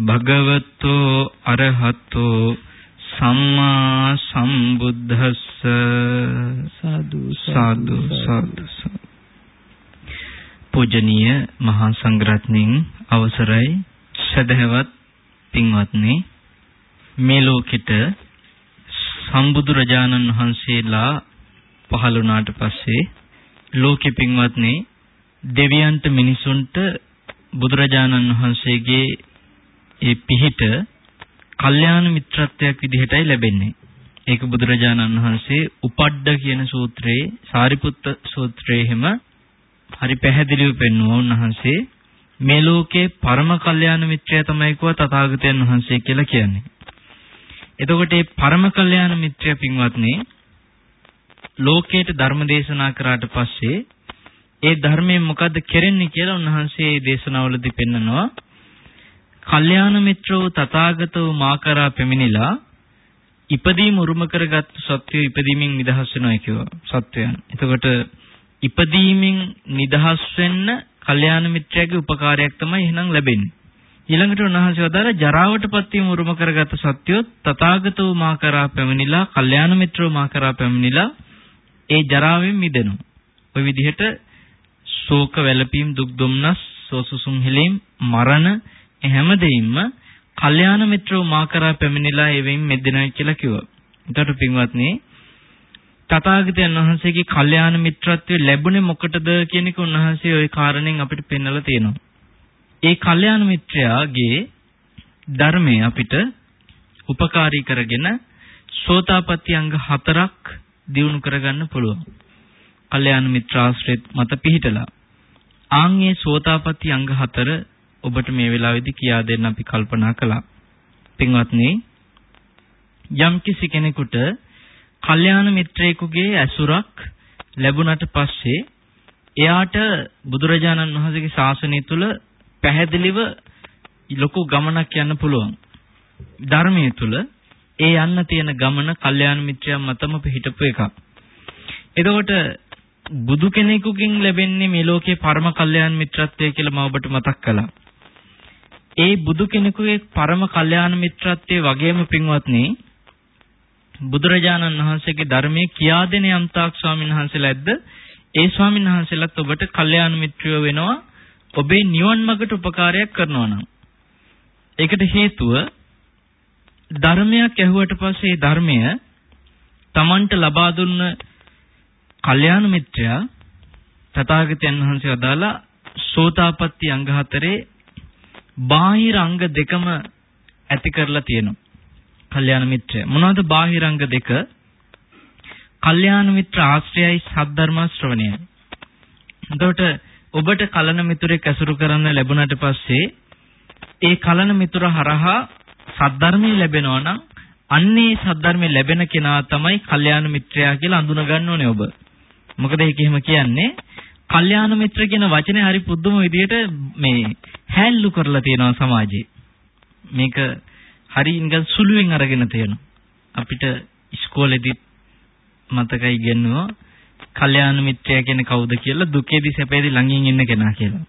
භගවතෝ අරහතෝ සම්මා සම්බුද්දස්ස. සාදු සාදු සාදු පූජනීය මහා සංඝරත්නයන් අවසරයි. සදහවත් පින්වත්නි මේ ලෝකෙට සම්බුදු රජාණන් වහන්සේලා පහළ වුණාට පස්සේ ලෝකෙ පින්වත්නි දෙවියන්ට මිනිසුන්ට බුදුරජාණන් වහන්සේගේ ඒ පිහිට කල්යාණ මිත්‍රත්වයක් විදිහටයි ලැබෙන්නේ. ඒක බුදුරජාණන් වහන්සේ උපඩ්ඩ කියන සූත්‍රයේ සාරිපුත්ත සූත්‍රයේ හැම හරි පැහැදිලිව පෙන්වුවා උන්වහන්සේ මේ ලෝකේ පරම කල්යාණ මිත්‍රය තමයි කව තථාගතයන් වහන්සේ කියලා කියන්නේ. එතකොට මේ පරම කල්යාණ මිත්‍රය පින්වත්නි ලෝකයට ධර්ම දේශනා කරාට පස්සේ ඒ ධර්මයෙන් මොකද්ද කෙරෙන්නේ කියලා උන්වහන්සේ මේ දේශනාවලදී පෙන්නනවා. කල්යාණ මිත්‍රෝ තථාගතෝ මාකරා පෙමිනිලා ඉපදීම උරුම කරගත් සත්වය ඉපදීමෙන් නිදහස් වෙනවා කියුවා සත්වයන්. එතකොට ඉපදීමෙන් නිදහස් වෙන්න කල්යාණ මිත්‍රයාගේ උපකාරයක් තමයි එහෙනම් ලැබෙන්නේ. ඊළඟට උන්වහන්සේ වදාළ ජරාවටපත් වීම උරුම කරගත් සත්‍යෝ තථාගතෝ මාකරා පැමිණිලා කල්යාණ මිත්‍රෝ මාකරා පැමිණිලා ඒ ජරාවෙන් මිදෙනවා. ওই විදිහට ශෝක වැළපීම් දුක් දුම්නස් සෝසුසුම් හෙලීම් මරණ හැම දෙයින්ම කල්යාණ මිත්‍රව මා කරා පැමිණිලා එවෙන් මෙදෙනයි කියලා කිව්වා. එතකොට පින්වත්නි තථාගතයන් වහන්සේගේ කල්යාණ මිත්‍රත්වය ලැබුණේ මොකටද කියන එක උන්වහන්සේ ওই කාරණෙන් අපිට පෙන්වලා තියෙනවා. ඒ කල්යාණ මිත්‍රයාගේ ධර්මය අපිට උපකාරී කරගෙන සෝතාපට්ටි අංග හතරක් දියුණු කරගන්න පුළුවන්. කල්යාණ මිත්‍රාශ්‍රෙත් මත පිහිටලා. ආන්ගේ සෝතාපට්ටි අංග හතර ඔබට මේ වෙලාවේදී කියා දෙන්න අපි කල්පනා කළා. පින්වත්නි යම් කිසි කෙනෙකුට කල්යාණ මිත්‍රයෙකුගේ ඇසුරක් ලැබුණට පස්සේ එයාට බුදුරජාණන් වහන්සේගේ ශාසනය තුල පැහැදිලිව ලොකු ගමනක් යන්න පුළුවන්. ධර්මයේ තුල ඒ යන්න තියෙන ගමන කල්යාණ මිත්‍රයන් මතම පිහිටපු එකක්. එතකොට බුදු කෙනෙකුගෙන් ලැබෙන්නේ මේ ලෝකේ පරම කල්යාණ මිත්‍රත්වය කියලා මම ඔබට මතක් කළා. ඒ බුදු කෙනෙකුගේ පරම කල්යාණ මිත්‍රත්වයේ වගේම පින්වත්නි බුදුරජාණන් වහන්සේගේ ධර්මයේ කියා දෙන යම්තාක් ස්වාමීන් වහන්සේලාද ඒ ස්වාමීන් වහන්සේලාත් ඔබට කල්යාණ මිත්‍රයෝ වෙනවා. ඔබේ නිවන් මාර්ගට උපකාරයක් කරනවා නම්. ඒකට හේතුව ධර්මයක් ඇහුවට පස්සේ ධර්මය Tamanට ලබා දුන්න කල්යාණ මිත්‍රයා තථාගතයන් වහන්සේ වදාලා සෝතාපට්ටි අංග හතරේ බාහිර අංග දෙකම ඇති කරලා තියෙනවා. කල්යාණ මිත්‍රය. මොනවද බාහිර අංග දෙක? කල්යාණ මිත්‍ර ආශ්‍රයයි සද්ධර්ම ශ්‍රවණයයි. එතකොට ඔබට කලන මිතුරෙක් ඇසුරු කරන්න ලැබුණාට පස්සේ ඒ කලන මිතුර හරහා සද්ධර්මයේ ලැබෙනවා නම් අන්නේ සද්ධර්මයේ ලැබෙන කෙනා තමයි කල්යාණ මිත්‍රයා කියලා අඳුන ගන්න ඕනේ ඔබ. මොකද ඒක එහෙම කියන්නේ කල්යාණ මිත්‍ර කියන වචනේ හරි පුදුම විදිහට මේ හැල්ලු කරලා තියෙනවා සමාජයේ. මේක හරි නිකන් සුළුවෙන් අරගෙන තියෙනවා. අපිට ඉස්කෝලේදී මතකයි ඉගෙනුවා කල්යාණ මිත්‍රයා කියන්නේ කවුද කියලා දුකේදී සැපේදී ළඟින් ඉන්න කෙනා කියලා.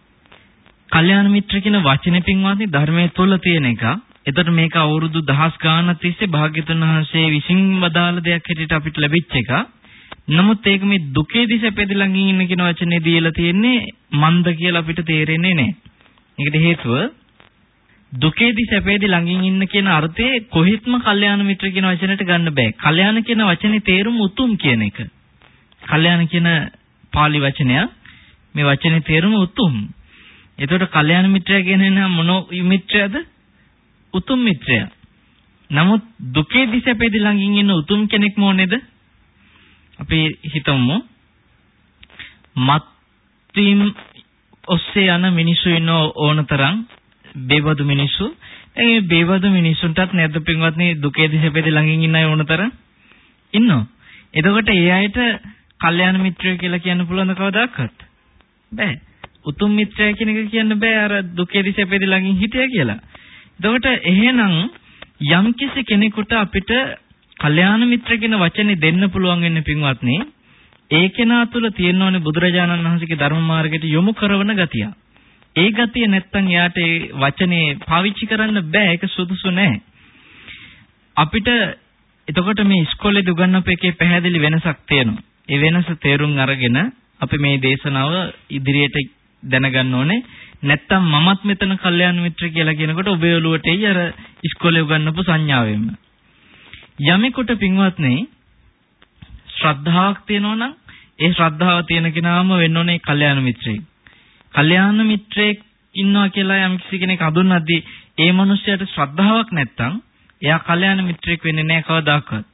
කල්යාණ මිත්‍ර කියන වචනේ පින්වත්නි ධර්මයේ තුල තියෙන එක. එතකොට මේක අවුරුදු දහස් ගාණක් තිස්සේ භාග්‍යතුන් වහන්සේ විසින් වදාළ දෙයක් හැටියට අපිට ලැබිච්ච එක. නමුත් ඒක මේ දුකේදී සැපේදී ළඟින් ඉන්න කියන වචනේ දීලා තියෙන්නේ මන්ද කියලා අපිට තේරෙන්නේ නැහැ. ඒකට හේතුව දුකේදී සැපේදී ළඟින් ඉන්න කියන අර්ථයේ කොහෙත්ම කල්යාණ මිත්‍ර කියන වචනයට ගන්න බෑ. කල්යාණ කියන වචනේ තේරුම උතුම් කියන එක. කල්යාණ කියන pāli වචනය මේ වචනේ තේරුම උතුම්. එතකොට කල්යාණ මිත්‍රයා කියන්නේ මොන මිත්‍රයද? උතුම් මිත්‍රයා. නමුත් දුකේදී සැපේදී ළඟින් ඉන්න උතුම් කෙනෙක් මොනේද? අපි හිතමු මත්වීම් ඔස්සේ යන මිනිස්සු ඉන්න ඕනතරම් බේබදු මිනිස්සු. දැන් මේ බේබදු මිනිස්සුන්ටත් නැද්ද පින්වත්නි දුකේදී සැපේදී ළඟින් ඉන්න අය ඕනතරම් ඉන්නවා. එතකොට ඒ අයට කල්යාණ මිත්‍රය කියලා කියන්න පුළුවන් කවදාකවත් බෑ. උතුම් මිත්‍රය කියන එක කියන්න බෑ අර දුකේදී සැපේදී ළඟින් හිටියා කියලා. එතකොට එහෙනම් යම්කිසි කෙනෙකුට අපිට කල්යාණ මිත්‍ර කියන වචනේ දෙන්න පුළුවන් වෙන්නේ පින්වත්නි ඒ කෙනා තුළ තියෙන ඕනේ බුදුරජාණන් වහන්සේගේ ධර්ම මාර්ගයට යොමු කරන ගතිය. ඒ ගතිය නැත්තම් එයාට ඒ වචනේ පාවිච්චි කරන්න බෑ ඒක සුදුසු නෑ. අපිට එතකොට මේ ඉස්කෝලේදී උගන්වපු එකේ පැහැදිලි වෙනසක් තියෙනවා. ඒ වෙනස තේරුම් අරගෙන අපි මේ දේශනාව ඉදිරියට දැනගන්න ඕනේ. නැත්තම් මමත් මෙතන කල්යාණ මිත්‍ර කියලා කියනකොට ඔබේ ඔළුවට එයි අර ඉස්කෝලේ උගන්වපු සංඥාවෙන්ම. යමෙකුට පින්වත්නි ශ්‍රද්ධාවක් තියෙනවා නම් ඒ ශ්‍රද්ධාව තියෙන කෙනාම වෙන්න ඕනේ කල්යාණ මිත්‍රයෙක්. කල්යාණ මිත්‍රයෙක් ඉන්නවා කියලා යම් කිසි කෙනෙක් හඳුන්වද්දී ඒ මනුස්සයාට ශ්‍රද්ධාවක් නැත්තම් එයා කල්යාණ මිත්‍රයෙක් වෙන්නේ නැහැ කවදාකවත්.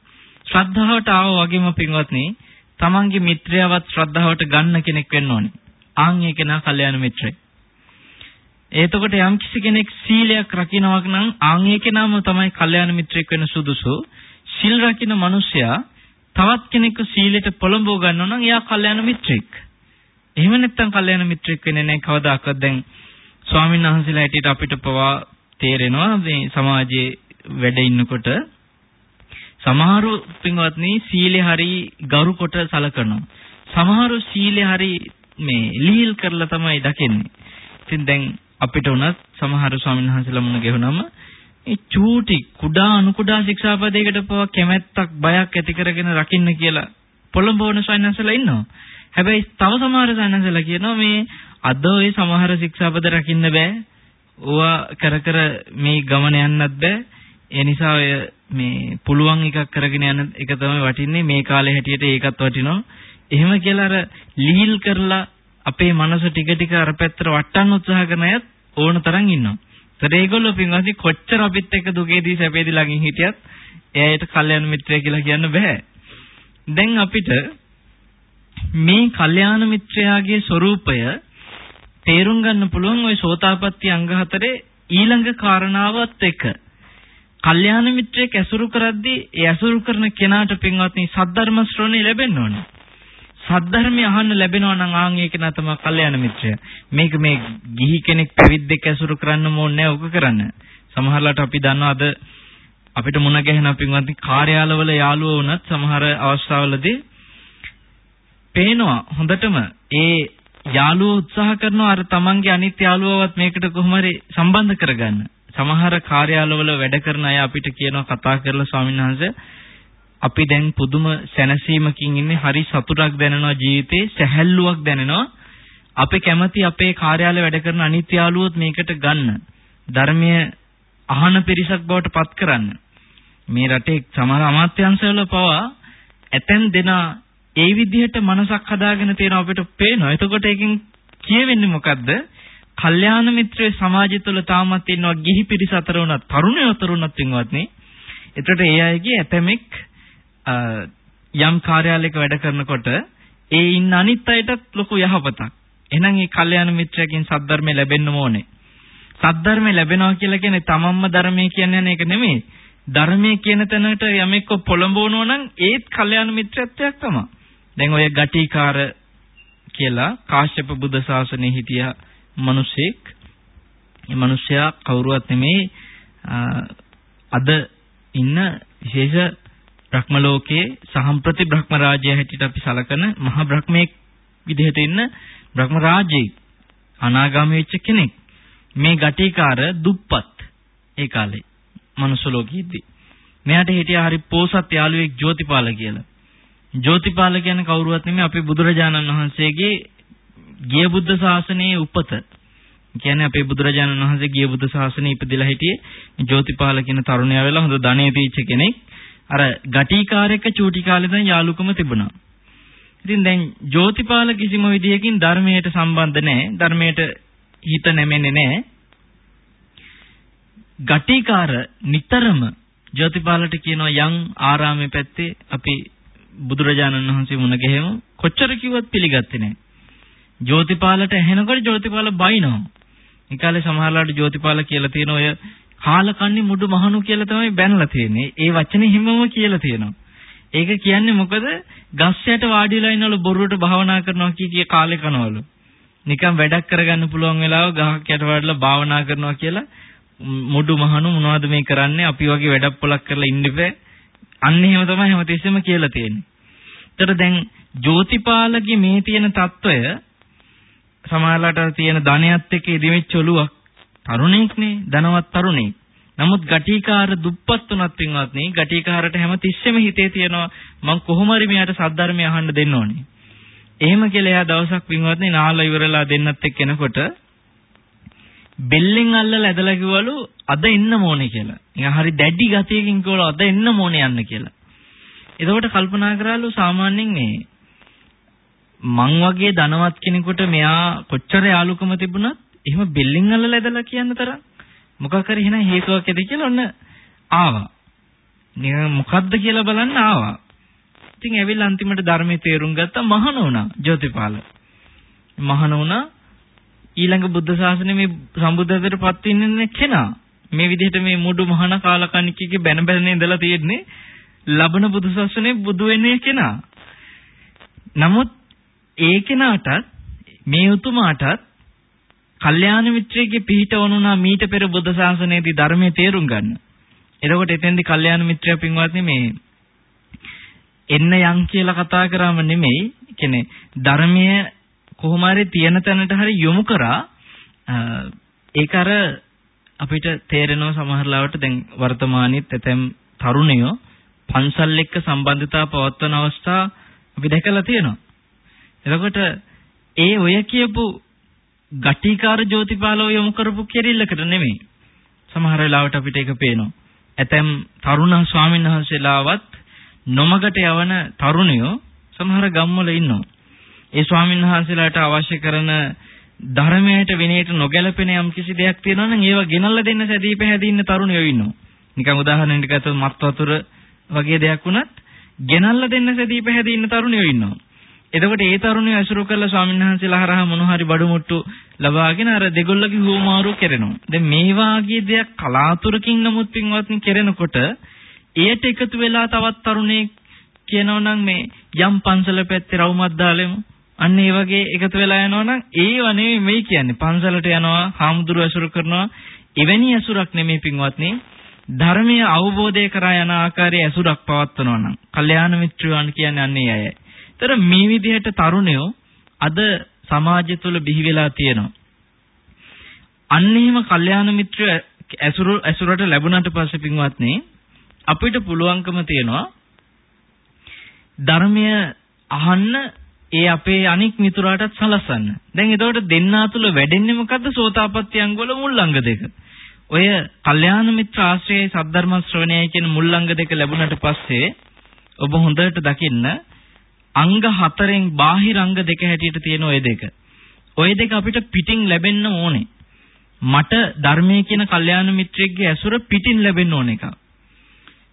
ශ්‍රද්ධාවට ආව වගේම පින්වත්නි තමන්ගේ මිත්‍රයවත් ශ්‍රද්ධාවට ගන්න කෙනෙක් වෙන්න ඕනේ. ආන් ඒක නා කල්යාණ මිත්‍රයෙක්. එතකොට යම් කිසි කෙනෙක් සීලයක් රකින්නවා නම් ආන් ඒක නම තමයි කල්යාණ මිත්‍රයෙක් වෙන්න සුදුසු. සිල් රකින්න මිනිසයා තවත් කෙනෙකු සීලයට පොළඹව ගන්නවා නම් එයා කල්යාණ මිත්‍රෙක්. එහෙම නැත්නම් කල්යාණ මිත්‍රෙක් වෙන්නේ නැහැ කවදාකවත්. දැන් ස්වාමීන් වහන්සේලා හිටියට අපිට පවා තේරෙනවා මේ සමාජයේ වැඩ ඉන්නකොට සමහරු පින්වත්නි සීලේ හරි ගරු කොට සලකනවා. සමහරු සීලේ හරි මේ ලීල් කරලා තමයි දකින්නේ. ඉතින් දැන් අපිට උනත් සමහර ස්වාමීන් වහන්සේලා මුණ ගැහුනම ඒ චූටි කුඩා අනු කුඩා ශික්ෂාපදයකට පවා කැමැත්තක් බයක් ඇති කරගෙන රකින්න කියලා පොළඹවන සයන්සලා ඉන්නවා. හැබැයි තව සමහර සයන්සලා කියනවා මේ අද ওই සමහර ශික්ෂාපද රකින්න බෑ. ඕවා කර කර මේ ගමන යන්නත් බෑ. ඒ නිසා ඔය මේ පුළුවන් එකක් කරගෙන යන එක තමයි වටින්නේ මේ කාලේ හැටියට ඒකත් වටිනවා. එහෙම කියලා අර ලීල් කරලා අපේ මනස ටික ටික අර පැත්තට වටන්න උත්සාහ කරන අයත් ඕන තරම් ඉන්නවා. ඒතර ඒගොල්ලෝ පින්වත්නි කොච්චර අපිත් එක්ක දුකේදී සැපේදී ළඟින් හිටියත් එයාට කල්යාණ මිත්‍රය කියලා කියන්න බෑ. දැන් අපිට මේ කල්යාණ මිත්‍රයාගේ ස්වરૂපය තේරුම් ගන්න පුළුවන් ওই සෝතාපට්ටි අංග හතරේ ඊළඟ කාරණාවත් එක්ක. කල්යාණ මිත්‍රයෙක් ඇසුරු කරද්දී ඒ ඇසුරු කරන කෙනාට පින්වත්නි සද්ධර්ම ශ්‍රවණය ලැබෙන්න ඕනේ. සද්ධර්මය අහන්න ලැබෙනවා නම් ආන් ඒක නා තමයි කල්යාණ මිත්‍රය. මේක මේ ගිහි කෙනෙක් පැවිද්දෙක් ඇසුරු කරන්න ඕනේ නැහැ ඔක කරන්න. සමහරලාට අපි දන්නවා අද අපිට මුණ ගැහෙන පින්වත්නි කාර්යාලවල යාළුවෝ වුණත් සමහර අවස්ථාවලදී පේනවා හොඳටම ඒ යාළුවෝ උත්සාහ කරනවා අර තමන්ගේ අනිත් යාළුවවත් මේකට කොහොම හරි සම්බන්ධ කරගන්න. සමහර කාර්යාලවල වැඩ කරන අය අපිට කියනවා කතා කරලා ස්වාමීන් වහන්සේ අපි දැන් පුදුම සැනසීමකින් ඉන්නේ හරි සතුටක් දැනෙනවා ජීවිතේ සැහැල්ලුවක් දැනෙනවා. අපි කැමති අපේ කාර්යාලේ වැඩ කරන අනිත් යාළුවොත් මේකට ගන්න. ධර්මයේ අහන පිරිසක් බවට පත් කරන්න. මේ රටේ සමහර අමාත්‍යාංශවල පවා ඇතැම් දෙනා ඒ විදිහට මනසක් හදාගෙන තියෙන අපිට පේනවා. එතකොට ඒකෙන් කියවෙන්නේ මොකද්ද? කල්යාණ මිත්‍රයේ සමාජය තුළ තාමත් ඉන්නවා ගිහි පිරිස අතර උනත් තරුණයෝ අතර උනත් වින්වත්නි එතකොට ඒ අයගේ ඇතමෙක් යම් කාර්යාලයක වැඩ කරනකොට ඒ ඉන්න අනිත් අයටත් ලොකු යහපතක්. එහෙනම් මේ කල්යාණ මිත්‍රයෙක්ගෙන් සද්ධර්මය ලැබෙන්න ඕනේ. සද්ධර්මය ලැබෙනවා කියලා කියන්නේ තමන්ම ධර්මයේ කියන්නේ ඒක නෙමෙයි. ධර්මයේ කියන තැනට යමෙක්ව පොළඹවනවා නම් ඒත් කල්යාණ මිත්‍රත්වයක් තමයි. දැන් ඔය ගටිකාර කියලා කාශ්‍යප බුද්ධ ශාසනයේ හිටිය මිනිසෙක්. මේ මිනිසයා කවුරුවත් නෙමෙයි අද ඉන්න විශේෂ බ්‍රහ්ම ලෝකයේ සහම්ප්‍රති බ්‍රහ්ම රාජ්‍යය හැටියට අපි සලකන මහ බ්‍රහ්මයේ විදිහට ඉන්න බ්‍රහ්ම රාජ්‍යයි අනාගාමී වෙච්ච කෙනෙක්. මේ ගටිකාර දුප්පත් ඒ කාලේ මනුස්ස ලෝකෙදී. මෙයාට හිටියා හරි පෝසත් යාළුවෙක් ජෝතිපාල කියලා. ජෝතිපාල කියන්නේ කවුරුවත් නෙමෙයි අපේ බුදුරජාණන් වහන්සේගේ ගිය බුද්ධ ශාසනයේ උපත. කියන්නේ අපේ බුදුරජාණන් වහන්සේ ගිය බුදු සාසනේ ඉපදිලා හිටියේ ජෝතිපාල කියන තරුණයා වෙලා හොඳ ධනෙ තීච්ච කෙනෙක්. අර ගටිකාරයක චූටි කාලේ දැන් යාළුකම තිබුණා. ඉතින් දැන් ජෝතිපාල කිසිම විදියකින් ධර්මයට සම්බන්ධ නැහැ. ධර්මයට හිත නැමෙන්නේ නැහැ. ගටිකාර නිතරම ජෝතිපාලට කියනවා යම් ආරාමේ පැත්තේ අපි බුදුරජාණන් වහන්සේ මුණ ගැහෙමු කොච්චර කිව්වත් පිළිගත්තේ නැහැ. ජෝතිපාලට ඇහෙනකොට ජෝතිපාල බයිනවා. ඒ කාලේ සමහරලාට ජෝතිපාල කියලා තියෙන ඔය හාලකන්නේ මුඩු මහණු කියලා තමයි බැනලා තියෙන්නේ. ඒ වචනේ හිමම කියලා තියෙනවා. ඒක කියන්නේ මොකද? ගස් යට වාඩි වෙලා ඉන්නවලු බොරුවට භාවනා කරනවා කිය කිය කාලේ කනවලු. නිකන් වැඩක් කරගන්න පුළුවන් වෙලාව ගහක් යට වාඩිලා භාවනා කරනවා කියලා මුඩු මහණු මොනවද මේ කරන්නේ අපි වගේ වැඩක් පොලක් කරලා ඉන්න බෑ අන්න එහෙම තමයි හැමතිස්සෙම කියලා තියෙන්නේ. ඒතර දැන් ජෝතිපාලගේ මේ තියෙන తত্ত্বය සමාහලට තියෙන ධනයත් එක්ක ඉදිමිච්ච ඔලුවක් තරුණෙක්නේ ධනවත් තරුණෙක්. නමුත් ගටිකාර දුප්පත් උනත් පින්වත්නි ගටිකාරට හැම තිස්සෙම හිතේ තියෙනවා මං කොහොම හරි මෙයාට සද්ධර්මය අහන්න දෙන්න ඕනේ. එහෙම කියලා එයා දවසක් පින්වත්නි නාලා ඉවරලා දෙන්නත් එක්ක එනකොට බෙල්ලෙන් අල්ලලා ඇදලා කිව්වලු අද එන්න ඕනේ කියලා. නිකන් හරි දැඩි ගතියකින් කිව්වලු අද එන්න ඕනේ යන්න කියලා. එතකොට කල්පනා කරාලු සාමාන්‍යයෙන් මේ මං වගේ ධනවත් කෙනෙකුට මෙයා කොච්චර යාලුකම තිබුණත් එහෙම බෙල්ලෙන් අල්ලලා ඇදලා කියන්න තරම් මොකක් හරි එහෙනම් හේතුවක් ඇති කියලා ඔන්න ආවා. නිකන් මොකද්ද කියලා බලන්න ආවා. ඉතින් ඇවිල්ලා අන්තිමට ධර්මයේ තේරුම් ගත්තා මහාන වුණා ජෝතිපාල. මහාන වුණා ඊළඟ බුද්ධ ශාසනය මේ සම්බුද්ධත්වයට පත් වෙන්නේ කෙනා. මේ විදිහට මේ මුඩු මහාන කාලකන්නිකගේ බැන බැනනේ ඉඳලා තියෙන්නේ ලබන බුදු ශාසනයේ බුදු වෙන්නේ කෙනා. නමුත් ඒ කෙනාටත් මේ උතුමාටත් කල්යාණ මිත්‍රයෙක්ගේ පිහිට වුණා මීට පෙර බුද්ධ ශාසනයේදී ධර්මයේ තේරුම් ගන්න. එතකොට එතෙන්දී කල්යාණ මිත්‍රයා පින්වත්නි මේ එන්න යන් කියලා කතා කරාම නෙමෙයි කියන්නේ ධර්මයේ කොහොම හරි තියෙන තැනට හරි යොමු කරා ඒක අර අපිට තේරෙනවා සමහර ලාවට දැන් වර්තමානයේත් ඇතැම් තරුණයෝ පන්සල් එක්ක සම්බන්ධතාව පවත්වන අවස්ථා අපි දැකලා තියෙනවා. එතකොට ඒ ඔය කියපු ගටිකාර ජෝතිපාලව යොමු කරපු කෙරිල්ලකට නෙමෙයි. සමහර වෙලාවට අපිට ඒක පේනවා. ඇතැම් තරුණ ස්වාමීන් වහන්සේලාවත් නොමගට යවන තරුණයෝ සමහර ගම්වල ඉන්නවා. ඒ ස්වාමීන් වහන්සේලාට අවශ්‍ය කරන ධර්මයට විනයට නොගැලපෙන යම් කිසි දෙයක් තියෙනවා නම් ඒවා ගෙනල්ලා දෙන්න සැදී පැහැදී තරුණයෝ ඉන්නවා. නිකන් උදාහරණයක් ගත්තොත් මත් වතුර වගේ දෙයක් වුණත් ගෙනල්ලා දෙන්න සැදී පැහැදී ඉන්න තරුණයෝ ඉන්නවා. එතකොට ඒ තරුණයෝ ඇසුරු කළ ස්වාමීන් වහන්සේලා හරහා මොන හරි බඩු මුට්ටු ලබාගෙන අර දෙගොල්ලගේ හුවමාරු කරනවා. දැන් මේ වාගේ දෙයක් කලාතුරකින් නමුත් පින්වත්නි කරනකොට එයට එකතු වෙලා තවත් තරුණයෙක් කියනවනම් මේ යම් පන්සල පැත්තේ රවුමක් දාලෙමු. අන්න ඒ වගේ එකතු වෙලා යනවනම් ඒව නෙමෙයි මේ කියන්නේ. පන්සලට යනවා, හාමුදුරු ඇසුරු කරනවා. එවැනි ඇසුරක් නෙමෙයි පින්වත්නි. ධර්මීය අවබෝධය කරා යන ආකාරයේ ඇසුරක් පවත්වනවා නම්, කල්යාණ මිත්‍රයන් කියන්නේ අන්නේ අයයි. ඒතර මේ විදිහට තරුණයෝ අද සමාජය තුළ බිහි වෙලා තියෙනවා. අන්න එහෙම කල්යාණ මිත්‍ර ඇසුරු ඇසුරට ලැබුණාට පස්සේ පින්වත්නි අපිට පුළුවන්කම තියෙනවා ධර්මය අහන්න ඒ අපේ අනික් මිතුරාටත් සලසන්න. දැන් එතකොට දෙන්නා තුල වැඩෙන්නේ මොකද්ද? සෝතාපට්ටි අංග වල මුල් අංග දෙක. ඔය කල්යාණ මිත්‍ර ආශ්‍රයයේ සද්ධර්ම ශ්‍රවණයයි කියන මුල් අංග දෙක ලැබුණාට පස්සේ ඔබ හොඳට දකින්න අංග හතරෙන් බාහිර අංග දෙක හැටියට තියෙන ওই දෙක. ওই දෙක අපිට පිටින් ලැබෙන්න ඕනේ. මට ධර්මයේ කියන කල්යාණ මිත්‍රයෙක්ගේ ඇසුර පිටින් ලැබෙන්න ඕන එක.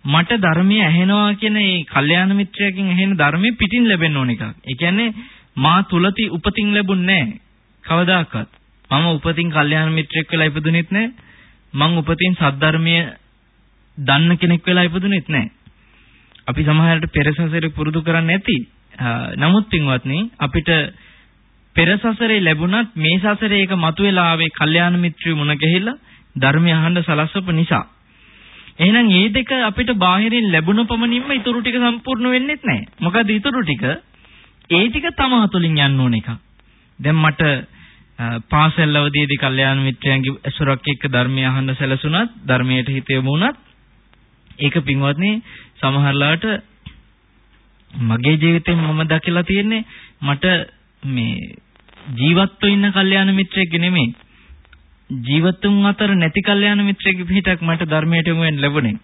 මට ධර්මයේ ඇහෙනවා කියන ඒ කල්යාණ මිත්‍රයෙක්ගෙන් ඇහෙන ධර්මයේ පිටින් ලැබෙන්න ඕන එකක්. ඒ කියන්නේ මා තුලති උපතින් ලැබුණේ නැහැ. කවදාකවත්. මම උපතින් කල්යාණ මිත්‍රයෙක් වෙලා ඉපදුනෙත් නැහැ. මං උපතින් සද්ධර්මයේ දන්න කෙනෙක් වෙලා ඉපදුනෙත් නැහැ. අපි සමහරවිට පෙර සසරේ පුරුදු කරන්නේ නැති නමුත් පින්වත්නි අපිට පෙර සසරේ ලැබුණත් මේ සසරේ ඒක මතුවලා ආවේ කල්යාණ මිත්‍රයෝ මුණ ගැහිලා ධර්මය අහන්න සලස්වපු නිසා. එහෙනම් මේ දෙක අපිට බාහිරින් ලැබුණ පමණින්ම ඊටු ටික සම්පූර්ණ වෙන්නේත් නැහැ. මොකද ඊටු ටික ඒ ටික තම තුළින් යන්න ඕන එක. දැන් මට පාසල් අවදීදී කල්යාණ මිත්‍රයන්ගේ ඇසුරක් එක්ක ධර්මය අහන්න සැලසුණත් ධර්මයට හිත යොමු වුණත් ඒක පින්වත්නි සමහරලාට මගේ ජීවිතේ මම දැකලා තියෙන්නේ මට මේ ජීවත්ව ඉන්න කල්යාණ මිත්‍රයෙක් නෙමෙයි ජීවතුන් අතර නැති කල්යාණ මිත්‍රයෙක් පිටක් මට ධර්මයට යොමු වෙන්න ලැබුණේ.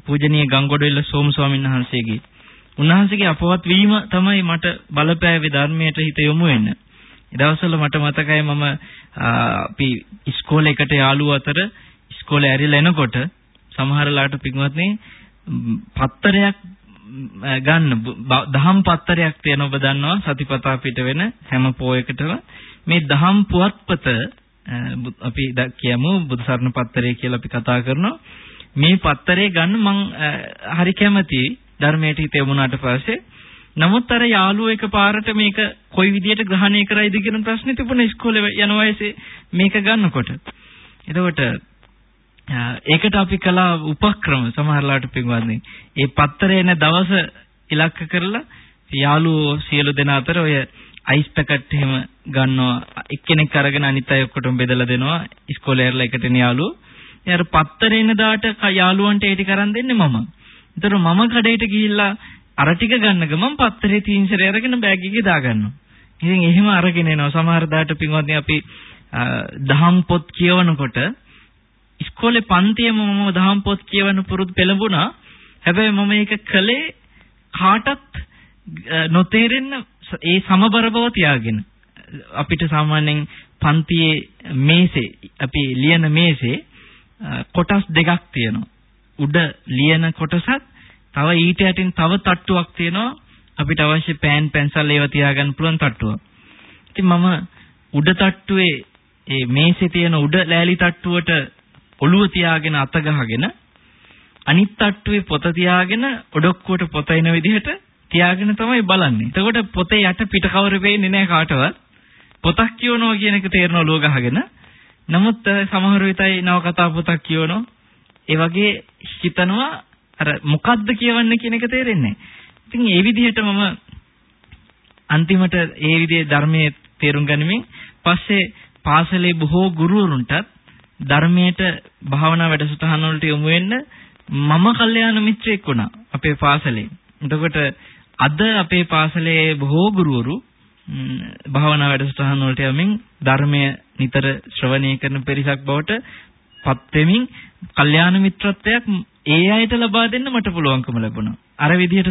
පූජනීය ගංගොඩවිල සෝම ස්වාමීන් වහන්සේගේ උන්වහන්සේගේ අපවත් වීම තමයි මට බලපෑවේ ධර්මයට හිත යොමු වෙන්න. ඒ දවස්වල මට මතකයි මම අපි ඉස්කෝලේ එකට යාළුවෝ අතර ඉස්කෝලේ ඇරිලා එනකොට සමහරලාට පින්වත්නි පත්තරයක් ගන්න දහම් පත්තරයක් තියෙන ඔබ දන්නවා සතිපතා පිට වෙන හැම පොයකටම. මේ දහම් පුවත්පත අපි කියමු බුදුසරණ පත්තරය කියලා අපි කතා කරනවා. මේ පත්තරේ ගන්න මං හරි කැමතියි ධර්මයට හිත යමුනාට පස්සේ. නමුත් අර යාළුවෝ එකපාරට මේක කොයි විදියට ග්‍රහණය කරයිද කියන ප්‍රශ්නේ තිබුණා ඉස්කෝලේ යන වයසේ මේක ගන්නකොට. එතකොට ඒකට අපි කළා උපක්‍රම සමහරලාට පින්වත්නි. ඒ පත්තරේ එන දවස ඉලක්ක කරලා යාළුවෝ සියලු දෙනා අතර ඔය අයිස් පැකට් එහෙම ගන්නවා එක්කෙනෙක් අරගෙන අනිත් අය ඔක්කොටම බෙදලා දෙනවා ඉස්කෝලේ ඇරලා එකට එන යාළුවෝ. ඒ අර පත්තරේ එන දාට යාළුවන්ට ඒ ටික අරන් දෙන්නේ මම. ඒතර මම කඩේට ගිහිල්ලා අර ටික ගන්න ගමන් පත්තරේ තීන්සරේ අරගෙන බෑග් එකේ දාගන්නවා. ඉතින් එහෙම අරගෙන එනවා. සමහර දාට පින්වත්නි අපි දහම් පොත් කියවනකොට ඉස්කෝලේ පන්තියේම මම දහම් පොත් කියවන්න පුරුදු පෙළඹුණා. හැබැයි මම ඒක කළේ කාටත් නොතේරෙන්න ඒ සමබර බව තියාගෙන අපිට සාමාන්‍යයෙන් පන්තියේ මේසේ අපි ලියන මේසේ කොටස් දෙකක් තියෙනවා. උඩ ලියන කොටසත් තව ඊට යටින් තව තට්ටුවක් තියෙනවා අපිට අවශ්‍ය පෑන් පැන්සල් ඒවා තියාගන්න පුළුවන් තට්ටුවක්. ඉතින් මම උඩ තට්ටුවේ ඒ මේසේ තියෙන උඩ ලෑලි තට්ටුවට ඔළුව තියාගෙන අත ගහගෙන අනිත් තට්ටුවේ පොත තියාගෙන ඔඩොක්කුවට පොත එන විදිහට තියාගෙන තමයි බලන්නේ. එතකොට පොතේ යට පිට කවර වෙන්නේ නැහැ කාටවත්. පොතක් කියවනවා කියන එක තේරෙනවා ලෝ ගහගෙන. නමුත් සමහර විටයි නවකතා පොතක් කියවනවා. ඒ වගේ හිතනවා අර මොකද්ද කියවන්න කියන එක තේරෙන්නේ ඉතින් ඒ විදිහට මම අන්තිමට ඒ විදිහේ ධර්මයේ තේරුම් ගනිමින් පස්සේ පාසලේ බොහෝ ගුරුවරුන්ටත් ධර්මයට භාවනා වැඩසටහන් වලට යොමු වෙන්න මම කල්යාණ මිත්‍රයෙක් වුණා අපේ පාසලේ. එතකොට අද අපේ පාසලේ බොහෝ ගුරුවරු භාවනා වැඩසටහන් වලට යමින් ධර්මය නිතර ශ්‍රවණය කරන පිරිසක් බවට පත් වෙමින් කල්යාණ මිත්‍රත්වයක් ඒ අයට ලබා දෙන්න මට පුළුවන්කම ලැබුණා. අර විදිහට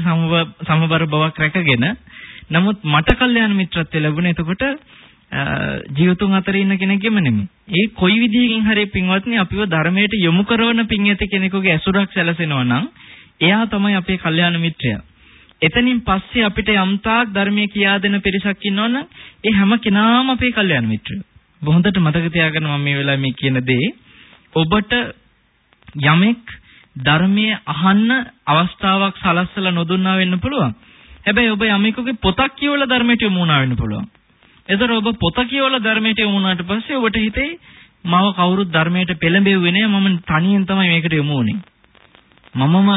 සමබර බවක් රැකගෙන නමුත් මට කල්යාණ මිත්‍රත්වය ලැබුණේ එතකොට ජීවතුන් අතර ඉන්න කෙනෙක්ගෙම නෙමෙයි. ඒ කොයි විදිහකින් හරි පින්වත්නි අපිව ධර්මයට යොමු කරන පින් ඇති කෙනෙකුගේ ඇසුරක් සැලසෙනවා නම් එයා තමයි අපේ කල්යාණ මිත්‍රයා. එතනින් පස්සේ අපිට යම්තාක් ධර්මයේ කියා දෙන පිරිසක් ඉන්නවනම් ඒ හැම කෙනාම අපේ කල්යාණ මිත්‍රයෝ. බොහොඳට මතක තියාගන්න මම මේ වෙලාවේ මේ කියන දේ ඔබට යමෙක් ධර්මයේ අහන්න අවස්ථාවක් සලස්සලා නොදුන්නා වෙන්න පුළුවන්. හැබැයි ඔබ යමෙකුගේ පොතක් කියවලා ධර්මයට යොමු වුණා වෙන්න පුළුවන්. ඒතර ඔබ පොත කියවලා ධර්මයට යොමු වුණාට පස්සේ ඔබට හිතේ මම කවුරුත් ධර්මයට පෙළඹෙන්නේ නෑ මම තනියෙන් තමයි මේකට යොමු වුනේ. මමම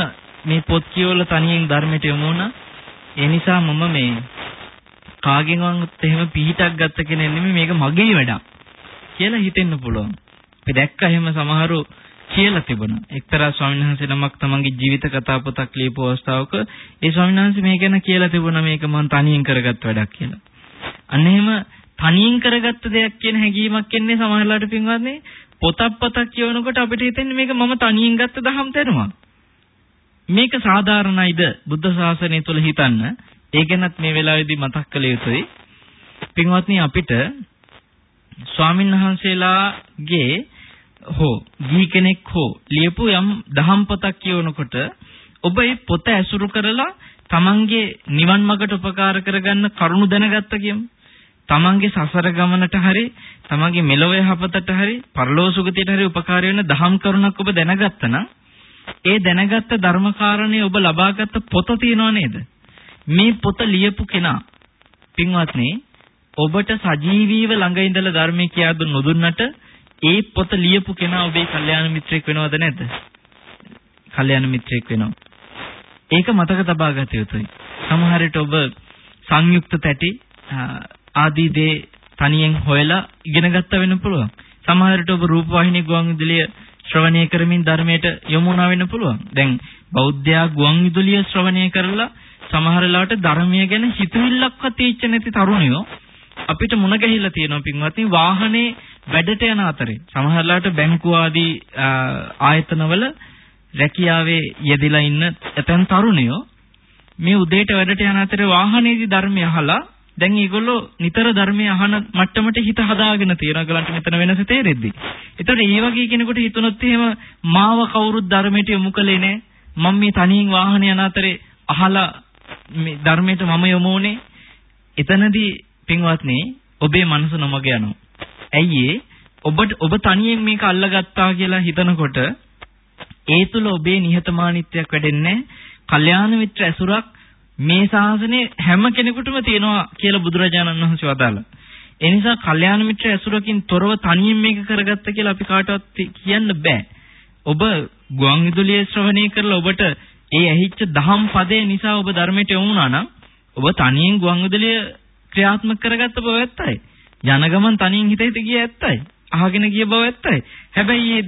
මේ පොත් කියවලා තනියෙන් ධර්මයට යොමු වුණා. ඒ නිසා මම මේ කාගෙන්වත් එහෙම පිහිටක් ගත්ත කෙනෙක් නෙමෙයි මේක මගේ වැඩක් කියලා හිතෙන්න පුළුවන්. අපි දැක්ක එහෙම සමහරු කියලා තිබුණා. එක්තරා ස්වාමීන් වහන්සේ නමක් තමන්ගේ ජීවිත කතා පොතක් ලියපු අවස්ථාවක ඒ ස්වාමීන් වහන්සේ මේ ගැන කියලා තිබුණා මේක මම තනියෙන් කරගත් වැඩක් කියලා. අන්න එහෙම තනියෙන් කරගත්ත දෙයක් කියන හැඟීමක් එන්නේ සමහරලාට පින්වත්නි පොතක් පතක් කියවනකොට අපිට හිතෙන්නේ මේක මම තනියෙන් ගත්ත දහම් තැනුමක්. මේක සාධාරණයිද බුද්ධ ශාසනය තුල හිතන්න ඒ ගැනත් මේ වෙලාවේදී මතක් කළ යුතුයි. පින්වත්නි අපිට ස්වාමින් වහන්සේලාගේ හෝ ගිහි කෙනෙක් හෝ ලියපු යම් දහම් පොතක් කියවනකොට ඔබ ඒ පොත ඇසුරු කරලා තමන්ගේ නිවන් මාර්ගට උපකාර කරගන්න කරුණු දැනගත්ත කියමු. තමන්ගේ සසර ගමනට හරි තමන්ගේ මෙලොව යහපතට හරි පරලෝසුගතියට හරි උපකාර වෙන දහම් කරුණක් ඔබ දැනගත්තා නම් ඒ දැනගත්ත ධර්මකාරණේ ඔබ ලබාගත් පොත තියෙනව නේද? මේ පොත ලියපු කෙනා පින්වත්නි ඔබට සජීවීව ළඟ ඉඳලා ධර්මය කියා දුන්න නොදුන්නට ඒ පොත ලියපු කෙනා ඔබේ කල්යාණ මිත්‍රෙක් වෙනවද නැද්ද? කල්යාණ මිත්‍රෙක් වෙනවා. ඒක මතක තබා ගත යුතුයි. සමහර විට ඔබ සංයුක්ත තැටි ආදී දේ තනියෙන් හොයලා ඉගෙන ගත්ත වෙන්න පුළුවන්. සමහර විට ඔබ රූපවාහිනී ගුවන් විදුලිය ශ්‍රවණය කරමින් ධර්මයට යොමු වුණා වෙන්න පුළුවන්. දැන් බෞද්ධයා ගුවන් විදුලිය ශ්‍රවණය කරලා සමහර ලාට ධර්මය ගැන හිතවිල්ලක්වත් තීච්ච නැති තරුණයෝ අපිට මුණ ගැහිලා තියෙනවා පින්වත්නි වාහනේ වැඩට යන අතරේ සමහරලාට බැංකුව ආදී ආයතනවල රැකියාවේ යෙදලා ඉන්න ඇතැම් තරුණයෝ මේ උදේට වැඩට යන අතරේ වාහනේදී ධර්මය අහලා දැන් ඒගොල්ලෝ නිතර ධර්මය අහන මට්ටමට හිත හදාගෙන තියෙනවා. ඒගොල්ලන්ට මෙතන වෙනස තේරෙද්දි. ඒතකොට මේ වගේ කෙනෙකුට හිතුනොත් එහෙම මාව කවුරුත් ධර්මයට යොමු කළේ නැහැ. මම මේ තනියෙන් වාහන යන අතරේ අහලා මේ ධර්මයට මම යොමු වුනේ. එතනදී පින්වත්නි ඔබේ මනස නොමග යනවා. ඇයි ඔබට ඔබ තනියෙන් මේක අල්ලගත්තා කියලා හිතනකොට ඒ තුල ඔබේ නිහතමානීත්වයක් වැඩෙන්නේ කල්යාණ මිත්‍ර ඇසුරක් මේ ශාසනයේ හැම කෙනෙකුටම තියෙනවා කියලා බුදුරජාණන් වහන්සේ වදාළා. ඒ නිසා කල්යාණ මිත්‍ර ඇසුරකින් තොරව තනියෙන් මේක කරගත්ත කියලා අපි කාටවත් කියන්න බෑ. ඔබ ගුවන් විදුලියේ ශ්‍රවණය කරලා ඔබට ඒ ඇහිච්ච දහම් පදේ නිසා ඔබ ධර්මයට යොමු වුණා නම් ඔබ තනියෙන් ගුවන් විදුලිය ක්‍රියාත්මක කරගත්ත බව ඇත්තයි. යනගමන් තනියෙන් හිත හිත ගිය ඇත්තයි. අහගෙන ගිය බව ඇත්තයි. හැබැයි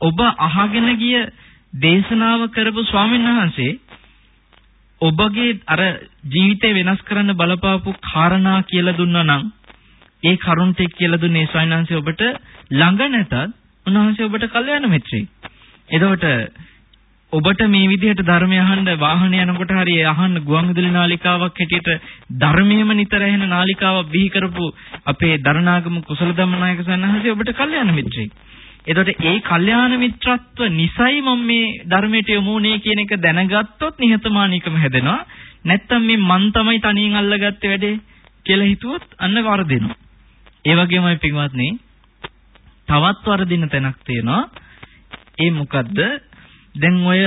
ඔබ අහගෙන ගිය දේශනාව කරපු ස්වාමීන් වහන්සේ ඔබගේ අර ජීවිතේ වෙනස් කරන්න බලපාපු කාරණා කියලා දුන්නා නම් ඒ කරුණ ටික කියලා දුන්නේ ස්වාමීන් ඔබට ළඟ නැතත් උන්වහන්සේ ඔබට කල්යාණ මිත්‍රයෙක්. එතකොට ඔබට මේ විදිහට ධර්මය අහන්න වාහනේ යනකොට හරි අහන්න ගුවන්විදුලි නාලිකාවක් හැටියට ධර්මයේම නිතර ඇහෙන නාලිකාවක් බිහි කරපු අපේ දරණාගම කුසල ධම්මනායක සන්නහසේ ඔබට කල්යාණ මිත්‍රයෙක්. එතකොට ඒ කල්යාණ මිත්‍රත්ව නිසයි මම මේ ධර්මයට යමුනේ කියන එක දැනගත්තොත් නිහතමානීකම හැදෙනවා. නැත්තම් මේ මන් තමයි තනියෙන් අල්ලගත්තේ වැඩේ කියලා හිතුවොත් අන්න වරදිනවා. ඒ වගේමයි පින්වත්නි තවත් වරදින තැනක් තියෙනවා. ඒ මොකද්ද? දැන් ඔය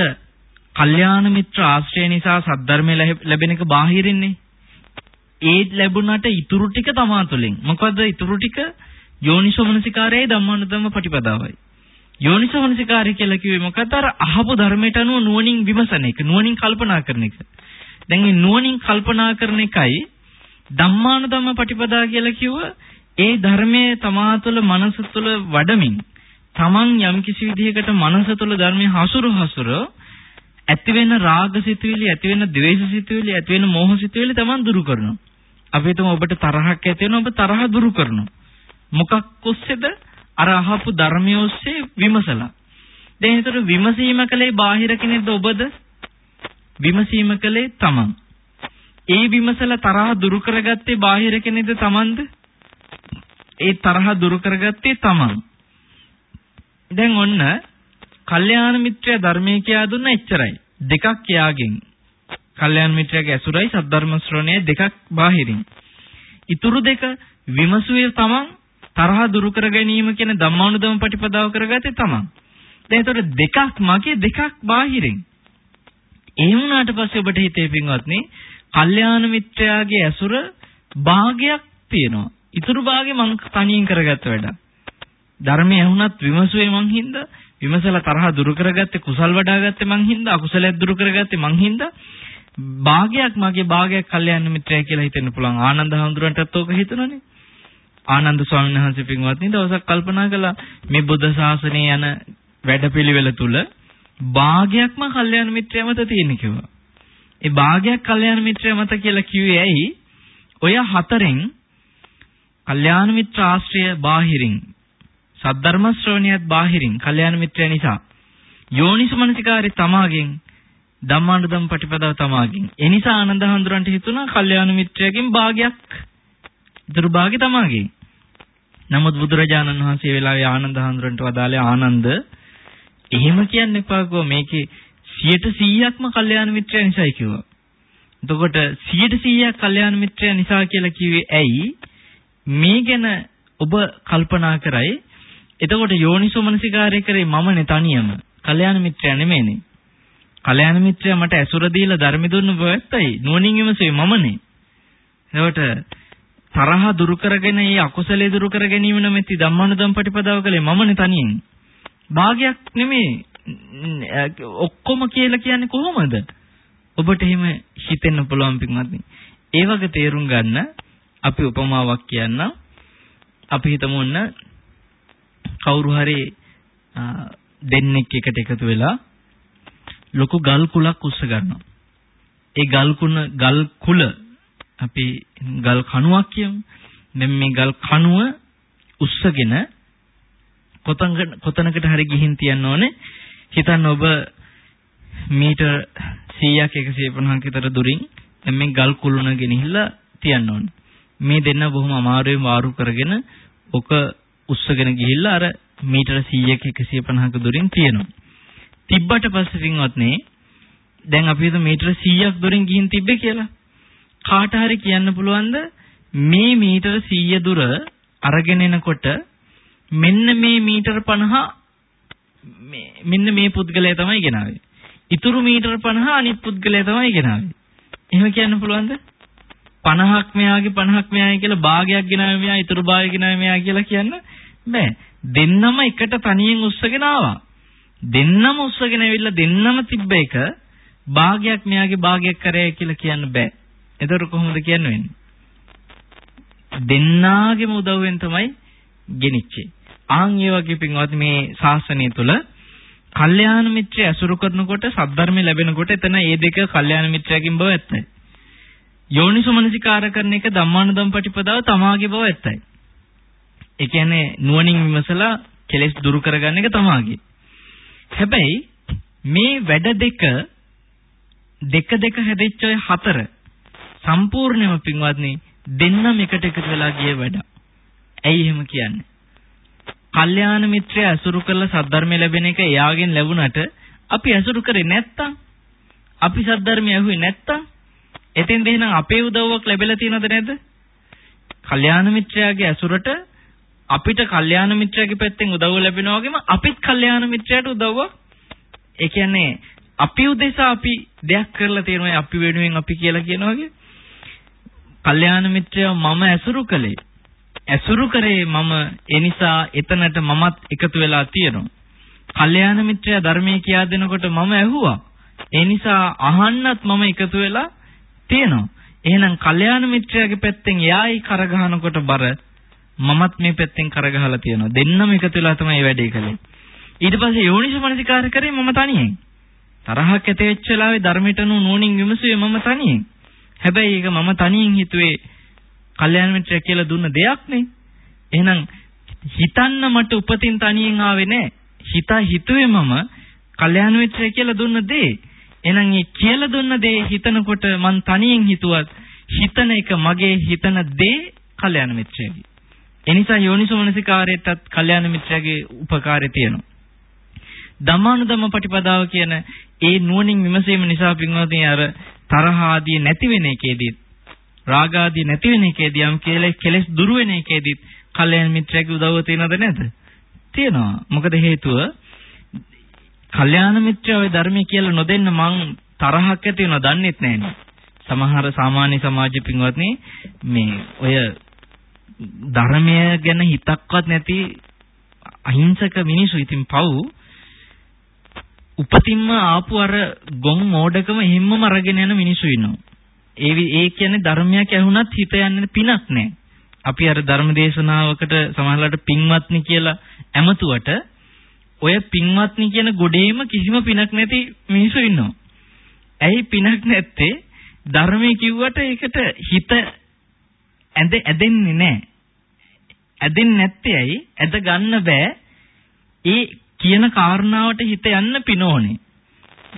කල්යාණ මිත්‍ර ආශ්‍රය නිසා සද්ධර්මය ලැබෙන එක බාහිරින්නේ. ඒ ලැබුණාට ඉතුරු ටික තමා තුළින්. මොකද ඉතුරු ටික යෝනිසෝමනසිකාරයයි ධම්මානුධම්ම පටිපදාවයි. යෝනිසෝමනසිකාරය කියලා කිව්වේ මොකද? අර අහපු ධර්මයට අනුව නුවණින් විමසන එක, නුවණින් කල්පනා කරන එක. දැන් මේ නුවණින් කල්පනා කරන එකයි ධම්මානුධම්ම පටිපදා කියලා කිව්ව ඒ ධර්මයේ තමා තුළ මනස තුළ වඩමින් තමන් යම්කිසි විදිහකට මනස තුළ ධර්මයේ හසුරු හසුරු ඇති වෙන රාග සිතුවිලි ඇති වෙන ද්වේෂ සිතුවිලි ඇති වෙන මෝහ සිතුවිලි තමන් දුරු කරනවා. අපි හිතමු ඔබට තරහක් ඇති වෙනවා ඔබ තරහ දුරු කරනවා. මොකක් ඔස්සේද? අර අහපු ධර්මයේ ඔස්සේ විමසලා. දැන් ඒතර විමසීම කලේ බාහිර කෙනෙක්ද ඔබද? විමසීම කලේ තමන්. ඒ විමසලා තරහ දුරු කරගත්තේ බාහිර කෙනෙක්ද තමන්ද? ඒ තරහ දුරු කරගත්තේ තමන්. දැන් ඔන්න කල්යාණ මිත්‍රය ධර්මයේ කියා දුන්න එච්චරයි. දෙකක් කියාගෙන්. කල්යාණ මිත්‍රයාගේ ඇසුරයි සද්ධර්ම ශ්‍රවණය දෙකක් බාහිරින්. ඉතුරු දෙක විමසුවේ තමන් තරහ දුරු කර ගැනීම කියන ධම්මානුධම ප්‍රතිපදාව කරගත්තේ තමන්. දැන් ඒතකොට දෙකක් මගේ දෙකක් බාහිරින්. ඒ වුණාට පස්සේ ඔබට හිතේ පින්වත්නි, කල්යාණ මිත්‍රයාගේ ඇසුර භාගයක් තියෙනවා. ඉතුරු භාගේ මං තනියෙන් කරගත්ත වැඩක්. ධර්මය ඇහුණත් විමසුවේ මං හින්දා, විමසලා තරහ දුරු කරගත්තේ කුසල් වඩාගත්තේ මං හින්දා, අකුසලයක් දුරු කරගත්තේ මං හින්දා. භාගයක් මගේ භාගයක් කල්යාණ මිත්‍රය කියලා හිතෙන්න පුළුවන්. ආනන්ද හඳුරන්ටත් ඕක හිතනනේ. ආනන්ද ස්වාමීන් වහන්සේ පින්වත්නි දවසක් කල්පනා කළා මේ බුද්ධ ශාසනයේ යන වැඩපිළිවෙල තුල භාගයක්ම කල්යාණ මිත්‍රය මත තියෙන කිව්වා. ඒ භාගයක් කල්යාණ මිත්‍රය මත කියලා කිව්වේ ඇයි? ඔය හතරෙන් කල්යාණ මිත්‍ර ආශ්‍රය බාහිරින් සද්ධර්ම ශ්‍රවණියත් බාහිරින් කල්යාණ මිත්‍රය නිසා යෝනිසමනසිකාරي තමාගෙන් ධම්මානුදම් පටිපදාව තමාගෙන් ඒ නිසා ආනන්ද හඳුරන්ට හිතුණා කල්යාණ මිත්‍රයගෙන් භාගයක් ඉතුරු භාගෙ තමාගේ. නමුත් බුදුරජාණන් වහන්සේ වෙලාවේ ආනන්ද හඳුරන්ට වදාළේ ආනන්ද එහෙම කියන්න එපාකෝ මේකේ 100%ක්ම කල්යාණ මිත්‍රය නිසායි කිව්වා. එතකොට 100%ක් කල්යාණ මිත්‍රය නිසා කියලා කිව්වේ ඇයි? මේ ගැන ඔබ කල්පනා කරයි. එතකොට යෝනිසෝමනසිකාරය කරේ මමනේ තනියම. කල්යාණ මිත්‍රයා නෙමෙයිනේ. කල්යාණ මිත්‍රයා මට ඇසුර දීලා ධර්ම දුන්න බවත්තයි. නුවණින් විමසෙයි මමනේ. එතකොට තරහ දුරු කරගෙන ඒ අකුසලයේ දුරු කර ගැනීම නැමැති ධම්මානුදම් ප්‍රතිපදාව කළේ මමනේ තනියෙන්. භාගයක් නෙමෙයි ඔක්කොම කියලා කියන්නේ කොහොමද? ඔබට එහෙම හිතෙන්න පුළුවන් පින්වත්නි. ඒ වගේ තේරුම් ගන්න අපි උපමාවක් කියන්න. අපි හිතමු ඔන්න කවුරු හරි දෙන්නෙක් එකට එකතු වෙලා ලොකු ගල් කුලක් උස්ස ගන්නවා. ඒ ගල් කුණ ගල් කුල අපි ගල් කණුවක් කියමු. දැන් මේ ගල් කණුව උස්සගෙන කොතනකට කොතනකට හරි ගිහින් තියන්න ඕනේ. හිතන්න ඔබ මීටර් 100ක් 150ක් විතර දුරින් දැන් මේ ගල් කුළුණ ගෙනහිල්ලා තියන්න ඕනේ. මේ දෙන්න බොහොම අමාරුවෙන් වාරු කරගෙන ඔක උස්සගෙන ගිහිල්ලා අර මීටර 100ක 150ක දුරින් තියෙනවා. තිබ්බට පස්සේ පින්වත්නි දැන් අපි හිතමු මීටර 100ක් දුරින් ගිහින් තිබ්බේ කියලා. කාට හරි කියන්න පුළුවන්ද මේ මීටර 100 දුර අරගෙන එනකොට මෙන්න මේ මීටර 50 මෙන්න මේ පුද්ගලයා තමයි ගෙනාවේ. ඉතුරු මීටර 50 අනිත් පුද්ගලයා තමයි ගෙනාවේ. එහෙම කියන්න පුළුවන්ද? 50ක් මෙයාගේ 50ක් මෙයාගේ කියලා භාගයක් ගෙනාවේ මෙයා ඉතුරු භාගය ගෙනාවේ මෙයා කියලා කියන්න බෑ. දෙන්නම එකට තනියෙන් උස්සගෙන ආවා. දෙන්නම උස්සගෙන ඇවිල්ලා දෙන්නම තිබ්බ එක භාගයක් මෙයාගේ භාගයක් කරේ කියලා කියන්න බෑ. එතකොට කොහොමද කියන්නේ වෙන්නේ? දෙන්නාගේම උදව්වෙන් තමයි ගෙනිච්චේ. ආන් ඒ වගේ පින්වත් මේ ශාසනය තුල කල්යාණ මිත්‍රය ඇසුරු කරනකොට සද්ධර්ම ලැබෙනකොට එතන මේ දෙක කල්යාණ මිත්‍රයාකින් බව ඇත්තයි. යෝනිසමනසිකාර කරන එක ධම්මානුදම් පටිපදාව තමාගේ බව ඇත්තයි. ඒ කියන්නේ නුවණින් විමසලා කෙලෙස් දුරු කරගන්න එක තමාගේ. හැබැයි මේ වැඩ දෙක දෙක දෙක හැදෙච්ච ඔය හතර සම්පූර්ණයෙන්ම පින්වත්නි දෙන්නම එකට එකතු වෙලා ගිය වැඩ. ඇයි එහෙම කියන්නේ? කල්යාණ මිත්‍රය ඇසුරු කරලා සද්ධර්මය ලැබෙන එක එයාගෙන් ලැබුණට අපි ඇසුරු කරේ නැත්තම් අපි සද්ධර්මය ඇහුවේ නැත්තම් එතෙන්ද එහෙනම් අපේ උදව්වක් ලැබිලා තියෙනවද නැද්ද? කල්යාණ මිත්‍රයාගේ ඇසුරට අපිට කල්යාණ මිත්‍රයාගේ පැත්තෙන් උදව්ව ලැබෙනවා වගේම අපිත් කල්යාණ මිත්‍රයාට උදව්වක් ඒ කියන්නේ අපි උදෙසා අපි දෙයක් කරලා තියෙනවා අපි වෙනුවෙන් අපි කියලා කියනවා වගේ කල්යාණ මිත්‍රයව මම ඇසුරු කළේ. ඇසුරු කරේ මම ඒ නිසා එතනට මමත් එකතු වෙලා තියෙනවා. කල්යාණ මිත්‍රයා ධර්මයේ කියා දෙනකොට මම ඇහුවා. ඒ නිසා අහන්නත් මම එකතු වෙලා තියෙනවා. එහෙනම් කල්යාණ මිත්‍රයාගේ පැත්තෙන් එයායි කරගහනකොට බර මමත් මේ පැත්තෙන් කරගහලා තියෙනවා. දෙන්නම එකතු වෙලා තමයි මේ වැඩේ කළේ. ඊට පස්සේ යෝනිසමනසිකාර කරේ මම තනියෙන්. තරහක් ඇති වෙච්ච වෙලාවේ ධර්මයට නෝනින් විමසුවේ මම තනියෙන්. හැබැයි ඒක මම තනියෙන් හිතුවේ කල්යාණ මිත්‍රය කියලා දුන්න දෙයක් නේ. එහෙනම් හිතන්න මට උපතින් තනියෙන් ආවේ නෑ. හිතා හිතුවේ මම කල්යාණ මිත්‍රය කියලා දුන්න දේ. එහෙනම් මේ කියලා දුන්න දේ හිතනකොට මං තනියෙන් හිතුවත් හිතන එක මගේ හිතන දේ කල්යාණ මිත්‍රයගේ. එනිසා යෝනිසෝමනසිකාරයටත් කල්යාණ මිත්‍රයාගේ උපකාරය තියෙනවා. ධම්මානුධම්ම පටිපදාව කියන ඒ නුවණින් විමසීම නිසා පින්වත්නි අර තරහ ආදී නැති වෙන එකේදී රාග ආදී නැති වෙන එකේදී යම් කියලා කෙලෙස් දුරු වෙන එකේදී කල්යාණ මිත්‍රයාගේ උදව්ව තියෙනවද නැද්ද? තියෙනවා. මොකද හේතුව කල්යාණ මිත්‍රයා ওই ධර්මයේ කියලා නොදෙන්න මං තරහක් ඇති වෙනව දන්නෙත් නෑනේ. සමහර සාමාන්‍ය සමාජ පින්වත්නි මේ ඔය ධර්මය ගැන හිතක්වත් නැති අහිංසක මිනිස්සු ඉතින් පව් උපතින්ම ආපු අර ගොන් මෝඩකම හිම්මම අරගෙන යන මිනිස්සු ඉන්නවා. ඒ ඒ කියන්නේ ධර්මයක් ඇහුණත් හිත යන්නේ පිනක් නැහැ. අපි අර ධර්ම දේශනාවකට සමහරවිට පින්වත්නි කියලා ඇමතුවට ඔය පින්වත්නි කියන ගොඩේම කිසිම පිනක් නැති මිනිස්සු ඉන්නවා. ඇයි පිනක් නැත්තේ? ධර්මයේ කිව්වට ඒකට හිත ඇඳ ඇදෙන්නේ නැහැ. ඇදෙන්නේ නැත්තේ ඇයි? ඇද ගන්න බෑ. ඒ කියන කාරණාවට හිත යන්න පින ඕනේ.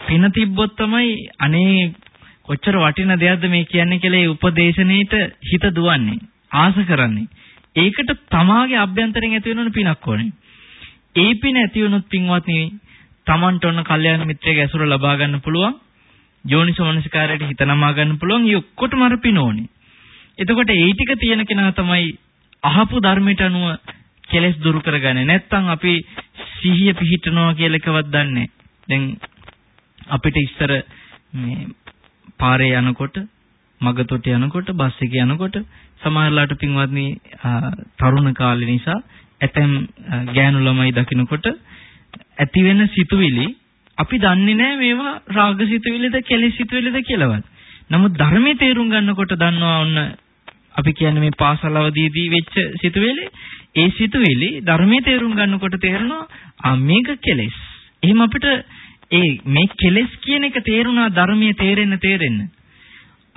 පින තිබ්බොත් තමයි අනේ කොච්චර වටින දෙයක්ද මේ කියන්නේ කියලා ඒ උපදේශනයේට හිත දුවන්නේ ආස කරන්නේ. ඒකට තමාගේ අභ්‍යන්තරයෙන් ඇති වෙනවන පිනක් ඕනේ. ඒ පින ඇති වුණොත් පින්වත්නි Tamanට ඔන්න කල්යාණ මිත්‍රයෙක් ඇසුර ලබා ගන්න පුළුවන්. යෝනිසෝමනසිකාරයට හිත නමා ගන්න පුළුවන්. ඒ ඔක්කොටම අර පින ඕනේ. එතකොට ඒ ටික තියෙන කෙනා තමයි අහපු ධර්මයට අනුව කෙලෙස් දුරු කරගන්නේ. නැත්තම් අපි සිහිය පිහිටනවා කියලා එකවත් දන්නේ දැන් අපිට ඉස්සර මේ පාරේ යනකොට මගතොට යනකොට බස් එකේ යනකොට සමහරලාට පින්වත්නි තරුණ කාලේ නිසා ඇතැම් ගෑනු ළමයි දකින්නකොට ඇති වෙන සිතුවිලි අපි දන්නේ නැහැ මේවා රාග සිතුවිලිද කෙලෙස් සිතුවිලිද කියලාවත්. නමුත් ධර්මයේ තේරුම් ගන්නකොට දන්නවා ඔන්න අපි කියන්නේ මේ පාසල අවදීදී වෙච්ච සිතුවිලි ඒ සිතුවිලි ධර්මයේ තේරුම් ගන්නකොට තේරෙනවා ආ මේක කෙලෙස්. එහෙම අපිට ඒ මේ කෙලෙස් කියන එක තේරුණා ධර්මයේ තේරෙන්න තේරෙන්න.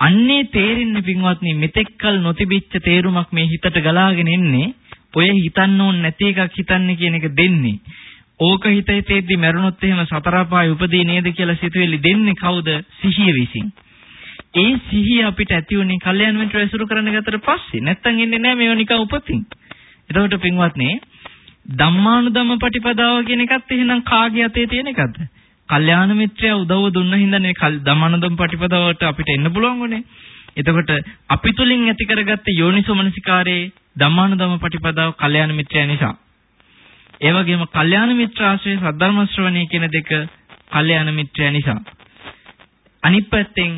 අන්නේ තේරෙන්නේ පින්වත්නි මෙතෙක්කල් නොතිබිච්ච තේරුමක් මේ හිතට ගලාගෙන එන්නේ ඔය හිතන්න ඕන නැති එකක් හිතන්නේ කියන එක දෙන්නේ. ඕක හිත හිතේද්දි මැරුණොත් එහෙම සතර අපාය උපදී නේද කියලා සිතුවිලි දෙන්නේ කවුද? සිහිය විසින්. ඒ සිහිය අපිට ඇති වුණේ කල්යාණ මිත්‍ර ඇසුරු කරන්න ගත්තට පස්සේ. නැත්තම් එන්නේ නැහැ මේව නිකන් උපතින්. එතකොට පින්වත්නි ධම්මානුධම්ම පටිපදාව කියන එකත් එහෙනම් කාගේ අතේ තියෙන එකද? කල්යාණ මිත්‍රයා උදව්ව දුන්න හින්දානේ ධම්මානුධම්ම පටිපදාවට අපිට එන්න පුළුවන් වුනේ. එතකොට අපි තුලින් ඇති කරගත්ත යෝනිසෝමනසිකාරයේ ධම්මානුධම්ම පටිපදාව කල්යාණ මිත්‍රයා නිසා. ඒ වගේම කල්යාණ මිත්‍ර ආශ්‍රය සද්ධර්ම ශ්‍රවණය කියන දෙක කල්යාණ මිත්‍රයා නිසා. අනිත් පැත්තෙන්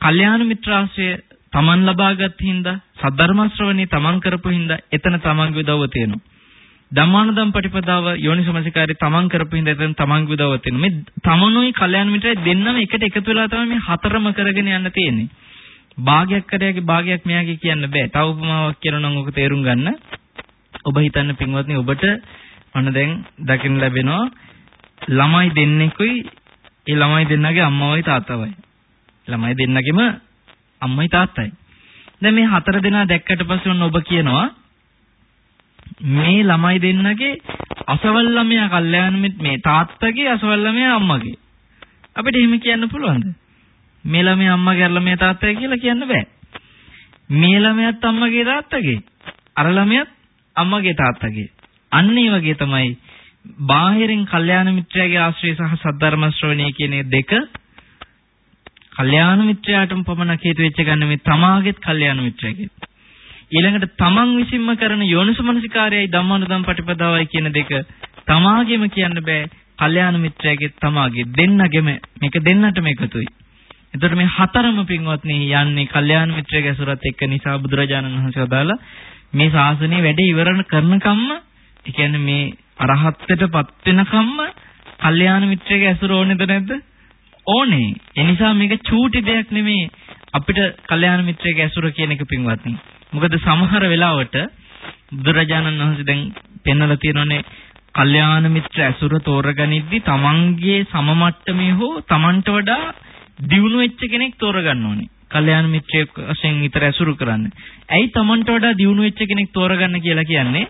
කල්යාණ මිත්‍ර ආශ්‍රය තමන් ලබාගත් හින්දා සද්ධර්ම ශ්‍රවණේ තමන් කරපු හින්දා එතන තමන්ගේ උදව්ව තියෙනවා. ධම්මානුදම් පටිපදාව යෝනිසමසිකාරي තමන් කරපු හින්දා එතන තමන්ගේ උදව්ව තියෙනවා. මේ තමනුයි කල්යාණ මිත්‍රයි දෙන්නම එකට එකතු වෙලා තමයි මේ හතරම කරගෙන යන්න තියෙන්නේ. භාගයක් කරයාගේ භාගයක් මෙයාගේ කියන්න බෑ. තව උපමාවක් කියනවා නම් ඔක තේරුම් ගන්න. ඔබ හිතන්න පින්වත්නි ඔබට අන්න දැන් දකින්න ලැබෙනවා ළමයි දෙන්නෙකුයි ඒ ළමයි දෙන්නගේ අම්මවයි තාත්තවයි. ළමයි දෙන්නගෙම අම්මයි තාත්තයි. දැන් මේ හතර දෙනා දැක්කට පස්සේ ඔන්න ඔබ කියනවා මේ ළමයි දෙන්නගේ අසවල් ළමයා කල්යාණ මේ තාත්තගේ අසවල් ළමයා අම්මගේ. අපිට එහෙම කියන්න පුළුවන්ද? මේ ළමයා අම්මගේ ළමයා තාත්තගේ කියලා කියන්න බෑ. මේ ළමයාත් අම්මගේ තාත්තගේ. අර ළමයාත් අම්මගේ තාත්තගේ. අන්න ඒ වගේ තමයි බාහිරින් කල්යාණ මිත්‍රයාගේ ආශ්‍රය සහ සද්ධර්ම ශ්‍රවණය කියන දෙක කල්යාණ මිත්‍රයාටම පමණක් හේතු වෙච්ච ගන්න මේ තමාගේත් කල්යාණ මිත්‍රයාගේ. ඊළඟට තමන් විසින්ම කරන යෝනිසමනසිකාරයයි ධම්මානුදම් පටිපදාවයි කියන දෙක තමාගේම කියන්න බෑ. කල්යාණ මිත්‍රයාගේ තමාගේ දෙන්නගෙම මේක දෙන්නටම එකතුයි. එතකොට මේ හතරම පින්වත්නි යන්නේ කල්යාණ මිත්‍රයාගේ අසුරත් එක්ක නිසා බුදුරජාණන් වහන්සේ වදාලා මේ ශාසනය වැඩ ඉවර කරනකම්ම ඒ කියන්නේ මේ අරහත්ත්වයටපත් වෙනකම්ම කල්යාණ මිත්‍රයාගේ අසුර ඕනේද නැද්ද? ඕනේ. ඒ නිසා මේක චූටි දෙයක් නෙමෙයි අපිට කල්යාණ මිත්‍රයාගේ අසුර කියන එක පින්වත්නි. මොකද සමහර වෙලාවට බුදුරජාණන් වහන්සේ දැන් පෙන්වලා තියෙනනේ කල්යාණ මිත්‍ර ඇසුර තෝරගනිද්දි තමන්ගේ සම මට්ටමේ හෝ තමන්ට වඩා දියුණු වෙච්ච කෙනෙක් තෝරගන්න ඕනේ. කල්යාණ මිත්‍රයෙක් වශයෙන් විතර ඇසුරු කරන්න. ඇයි තමන්ට වඩා දියුණු වෙච්ච කෙනෙක් තෝරගන්න කියලා කියන්නේ?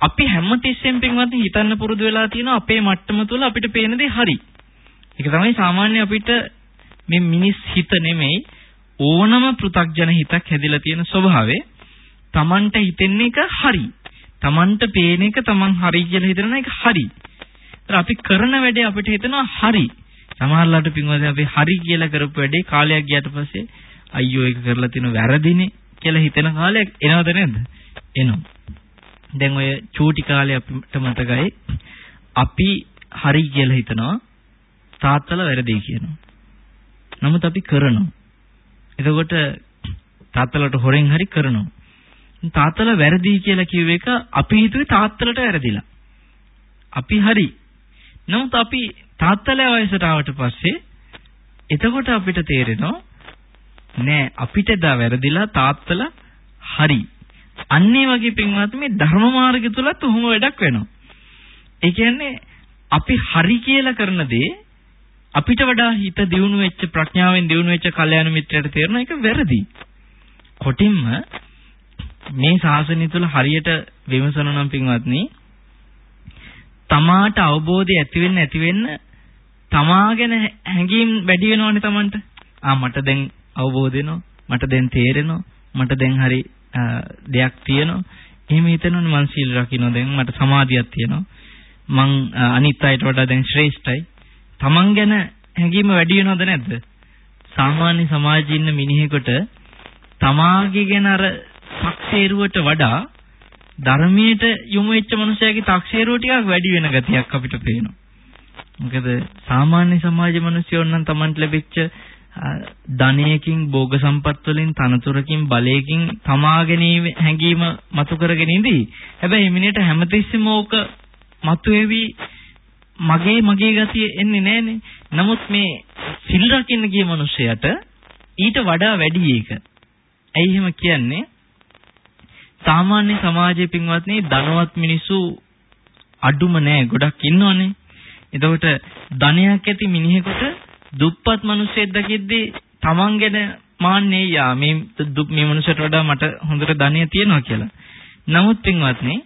අපි හැමතිස්සෙම පින්වත් හිතන්න පුරුදු වෙලා තියෙනවා අපේ මට්ටම තුළ අපිට පේන දේ හරි. ඒක තමයි සාමාන්‍ය අපිට මේ මිනිස් හිත නෙමෙයි ඕනම පෘ탁ජන හිතක් හැදිලා තියෙන ස්වභාවය. Tamanට හිතෙන එක හරි. Tamanට පේන එක Taman හරි කියලා හිතන එක හරි. අපි කරන වැඩේ අපිට හිතෙනවා හරි. සමහරලාට පින්වත්නි අපි හරි කියලා කරපු වැඩේ කාලයක් ගියාට පස්සේ අයියෝ ඒක කරලා තියෙන වැරදිනේ කියලා හිතෙන කාලයක් එනවද නැද්ද? එනවා. දැන් ඔය චූටි කාලේ අපිට මතකයි අපි හරි කියලා හිතනවා තාත්තලා වැරදි කියනවා. නමුත් අපි කරනවා. එතකොට තාත්තලාට හොරෙන් හරි කරනවා. තාත්තලා වැරදි කියලා කිව්ව එක අපි හිතුවේ තාත්තලට වැරදිලා. අපි හරි. නමුත් අපි තාත්තලා වයසට ආවට පස්සේ එතකොට අපිට තේරෙනවා නෑ අපිට දා වැරදිලා තාත්තලා හරි. අන්නේ වගේ පින්වත් මේ ධර්ම මාර්ගය තුලත් උහුම වැඩක් වෙනවා. ඒ කියන්නේ අපි හරි කියලා කරන දේ අපිට වඩා හිත දියුණු වෙච්ච ප්‍රඥාවෙන් දියුණු වෙච්ච කල්යාණ මිත්‍රයට තේරෙන එක වැරදි. කොටින්ම මේ ශාසනය තුල හරියට විමසන නම් පින්වත්නි තමාට අවබෝධය ඇති වෙන්න ඇති වෙන්න තමාගෙන හැඟීම් වැඩි වෙනවනේ Tamanට. ආ මට දැන් අවබෝධ වෙනවා. මට දැන් තේරෙනවා. මට දැන් හරි දෙයක් තියෙනවා. එහෙම හිතනවනේ මං සීල් රකින්න දැන් මට සමාධියක් තියෙනවා. මං අනිත් අයට වඩා දැන් ශ්‍රේෂ්ඨයි. Taman ගැන හැඟීම වැඩි වෙනවද නැද්ද? සාමාන්‍ය සමාජයේ ඉන්න මිනිහෙකුට තමාගේ ගැන අර තක්සේරුවට වඩා ධර්මයට යොමු වෙච්ච මනුස්සයාගේ තක්සේරුව ටිකක් වැඩි වෙන ගතියක් අපිට පේනවා. මොකද සාමාන්‍ය සමාජයේ මිනිස්සුන් නම් Tamanට ලැබිච්ච ධනයකින් භෝග සම්පත් වලින් තනතුරකින් බලයකින් තමාගෙන හැඟීම මතු කරගෙන ඉඳී. හැබැයි මිනිහට හැමතිස්සෙම ඕක මතුවේවි මගේ මගේ ගතිය එන්නේ නැහනේ. නමුත් මේ සිල් රකින්න ගිය මිනිසයාට ඊට වඩා වැඩි ඒක. ඇයි එහෙම කියන්නේ? සාමාන්‍ය සමාජයේ පින්වත්නි ධනවත් මිනිස්සු අඩුම නෑ ගොඩක් ඉන්නවනේ. එතකොට ධනයක් ඇති මිනිහෙකුට දුප්පත් මිනිස්සෙක් දකිද්දී තමන් ගැන මාන්නේ යා මේ මේ මිනිසට වඩා මට හොඳට ධනය තියෙනවා කියලා. නමුත් පින්වත්නි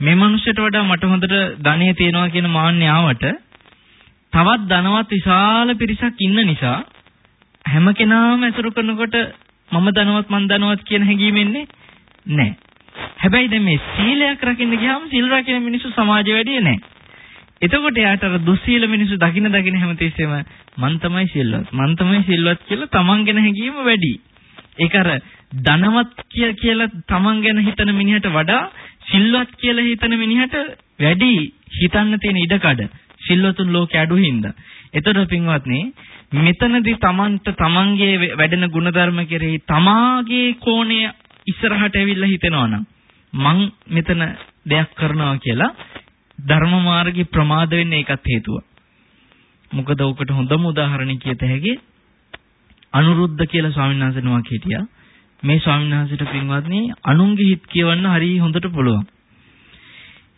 මේ මිනිස්සුන්ට වඩා මට හොඳට ධනෙ තියෙනවා කියන මාන්නේ ආවට තවත් ධනවත් විශාල පිරිසක් ඉන්න නිසා හැම කෙනාම ඇසුරු කරනකොට මම ධනවත් මං ධනවත් කියන හැඟීම එන්නේ නැහැ. හැබැයි දැන් මේ සීලයක් රකින්න ගියාම සීල් රකින්න මිනිස්සු සමාජෙ වැඩි නැහැ. එතකොට යාට අර දුස්සීල මිනිස්සු දකින්න දකින්න හැමතිස්සෙම මං තමයි සිල්වත් මං තමයි සිල්වත් කියලා තමන් ගැන හැඟීම වැඩි. ඒක අර ධනවත් කියලා තමන් ගැන හිතන මිනිහට වඩා සිල්වත් කියලා හිතන මිනිහට වැඩි හිතන්න තියෙන ඉඩකඩ සිල්වතුන් ලෝකේ අඩු හින්දා. එතකොට පින්වත්නි මෙතනදී තමන්ට තමන්ගේ වැඩෙන ಗುಣධර්ම කෙරෙහි තමාගේ කෝණය ඉස්සරහට ඇවිල්ලා හිතෙනවා මං මෙතන දෙයක් කරනවා කියලා ධර්ම මාර්ගේ ප්‍රමාද වෙන්නේ ඒකත් හේතුව. මොකද උකට හොඳම උදාහරණයක් කියත හැකි අනුරුද්ධ කියලා ස්වාමීන් වහන්සේ නමක් හිටියා. මේ ස්වාමීන් වහන්සේට පින්වත්නි අනුන්ගේ හිත් කියවන්න හරිය හොඳට පුළුවන්.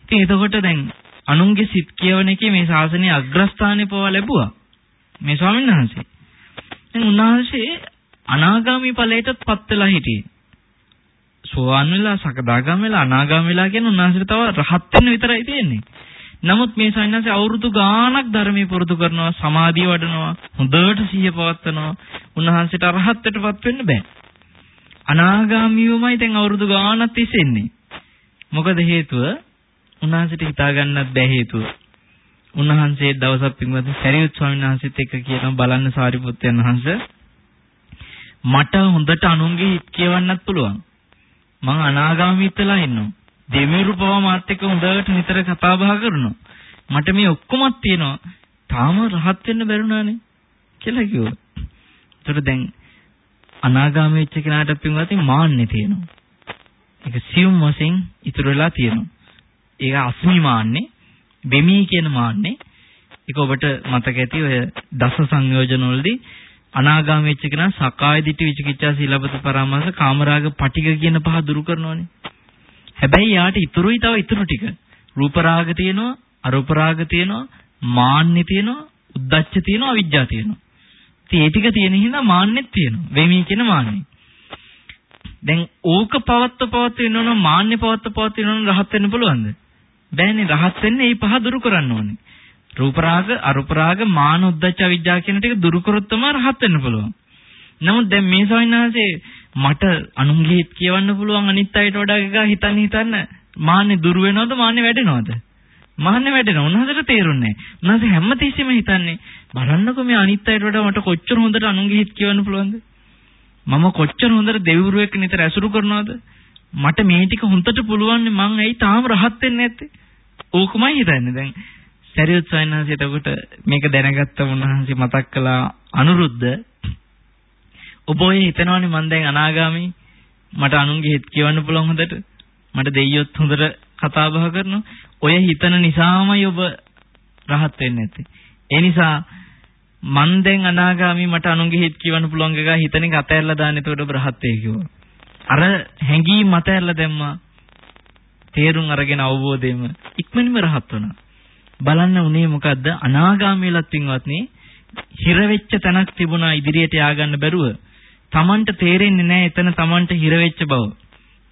ඉතින් එතකොට දැන් අනුන්ගේ සිත් කියවන එකේ මේ ශාසනයේ අග්‍රස්ථානය පවා ලැබුවා. මේ ස්වාමීන් වහන්සේ. දැන් උන්වහන්සේ අනාගාමී ඵලයටත් පත් වෙලා හිටියේ. සෝවාන් වෙලා සකදාගාම වෙලා අනාගාම වෙලා කියන උන්වහන්සේට තව රහත් වෙන්න විතරයි තියෙන්නේ. නමුත් මේ සයන්නාසේ අවුරුදු ගාණක් ධර්මයේ පුරුදු කරනවා සමාධිය වඩනවා හොඳට සිහිය පවත්නවා උන්වහන්සේට අරහත්ත්වයටපත් වෙන්න බෑ අනාගාමීවමයි දැන් අවුරුදු ගාණක් තිස්සෙන්නේ මොකද හේතුව උන්වහන්සේට හිතා ගන්නත් බෑ හේතුව උන්වහන්සේ දවසක් පින්වත් සරියුත් ස්වාමීන් වහන්සේත් එක්ක කියනවා බලන්න සාරිපුත්යන් වහන්සේ මට හොඳට අනුන්ගේ හිත් කියවන්නත් පුළුවන් මං අනාගාමීත් වෙලා ඉන්නවා දෙවිවරු පවා මාත් එක්ක හොඳට නිතර කතා බහ කරනවා. මට මේ ඔක්කොමත් තියෙනවා. තාම රහත් වෙන්න බැරුණානේ කියලා කිව්වා. ඒතර දැන් අනාගාමී වෙච්ච කෙනාට පින්වත්නි මාන්නේ තියෙනවා. ඒක සියුම් වශයෙන් ඉතුරු වෙලා තියෙනවා. ඒක අස්මි මාන්නේ, බෙමි කියන මාන්නේ. ඒක ඔබට මතක ඇති ඔය දස සංයෝජන වලදී අනාගාමී වෙච්ච කෙනා සකාය දිට්ඨි විචිකිච්ඡා සීලබත පරාමාස කාමරාග පටිග කියන පහ දුරු කරනවානේ. හැබැයි යාට ඉතුරුයි තව ඉතුරු ටික. රූප රාග තියෙනවා, අරූප රාග තියෙනවා, මාන්නේ තියෙනවා, උද්දච්ච තියෙනවා, අවිජ්ජා තියෙනවා. ඉතින් ඒ ටික තියෙන හින්දා මාන්නෙත් තියෙනවා. වෙමි කියන මාන්නේ. දැන් ඕක පවත්ව පවත්ව වෙනවනම් මාන්නේ පවත්ව පවත්ව වෙනවනම් රහත් වෙන්න පුළුවන්ද? බෑනේ රහත් වෙන්නේ මේ පහ දුරු කරන්න ඕනේ. රූප රාග, අරූප රාග, මාන උද්දච්ච අවිජ්ජා කියන ටික දුරු කරොත් තමයි රහත් වෙන්න පුළුවන්. නමුත් දැන් මේ ස්වාමීන් මට අනුන්ගේ හිත කියවන්න පුළුවන් අනිත් අයට වඩා එකක් හිතන්න හිතන්න මාන්නේ දුර වෙනවද මාන්නේ වැඩෙනවද මාන්නේ වැඩෙනව උන්වහන්සේට තේරුන්නේ. නැහැ උන්වහන්සේ හැමතිස්සෙම හිතන්නේ බලන්නකෝ මේ අනිත් අයට වඩා මට කොච්චර හොඳට අනුන්ගේ හිත කියවන්න පුළුවන්ද? මම කොච්චර හොඳට දෙවිවරු එක්ක නිතර ඇසුරු කරනවද? මට මේ ටික හොඳට පුළුවන් මං ඇයි තාම රහත් වෙන්නේ නැත්තේ? ඕකමයි හිතන්නේ. දැන් සරියුත් සයන්හන්සේ එතකොට මේක දැනගත්ත උන්වහන්සේ මතක් කළා අනුරුද්ධ. ඔබ ඔය හිතනවනේ මං දැන් අනාගාමී. මට අනුන්ගේ හිත කියවන්න පුළුවන් හොඳට. මට දෙයියොත් හොඳට කතා බහ කරනවා ඔය හිතන නිසාමයි ඔබ රහත් වෙන්නේ නැත්තේ. ඒ නිසා මං දැන් අනාගාමී මට අනුන්ගේ හිත කියවන්න පුළුවන් එක හිතන එක අතහැරලා දාන්න. එතකොට ඔබ රහත් වෙයි කිව්වා. අර හැඟීම් අතහැරලා දැම්මා. තේරුම් අරගෙන අවබෝධයෙන්ම ඉක්මනින්ම රහත් වුණා. බලන්න උනේ මොකද්ද? අනාගාමීලත් පින්වත්නි හිර වෙච්ච තැනක් තිබුණා ඉදිරියට ය아가න්න බැරුව. Tamanට තේරෙන්නේ නැහැ එතන Tamanට හිර වෙච්ච බව.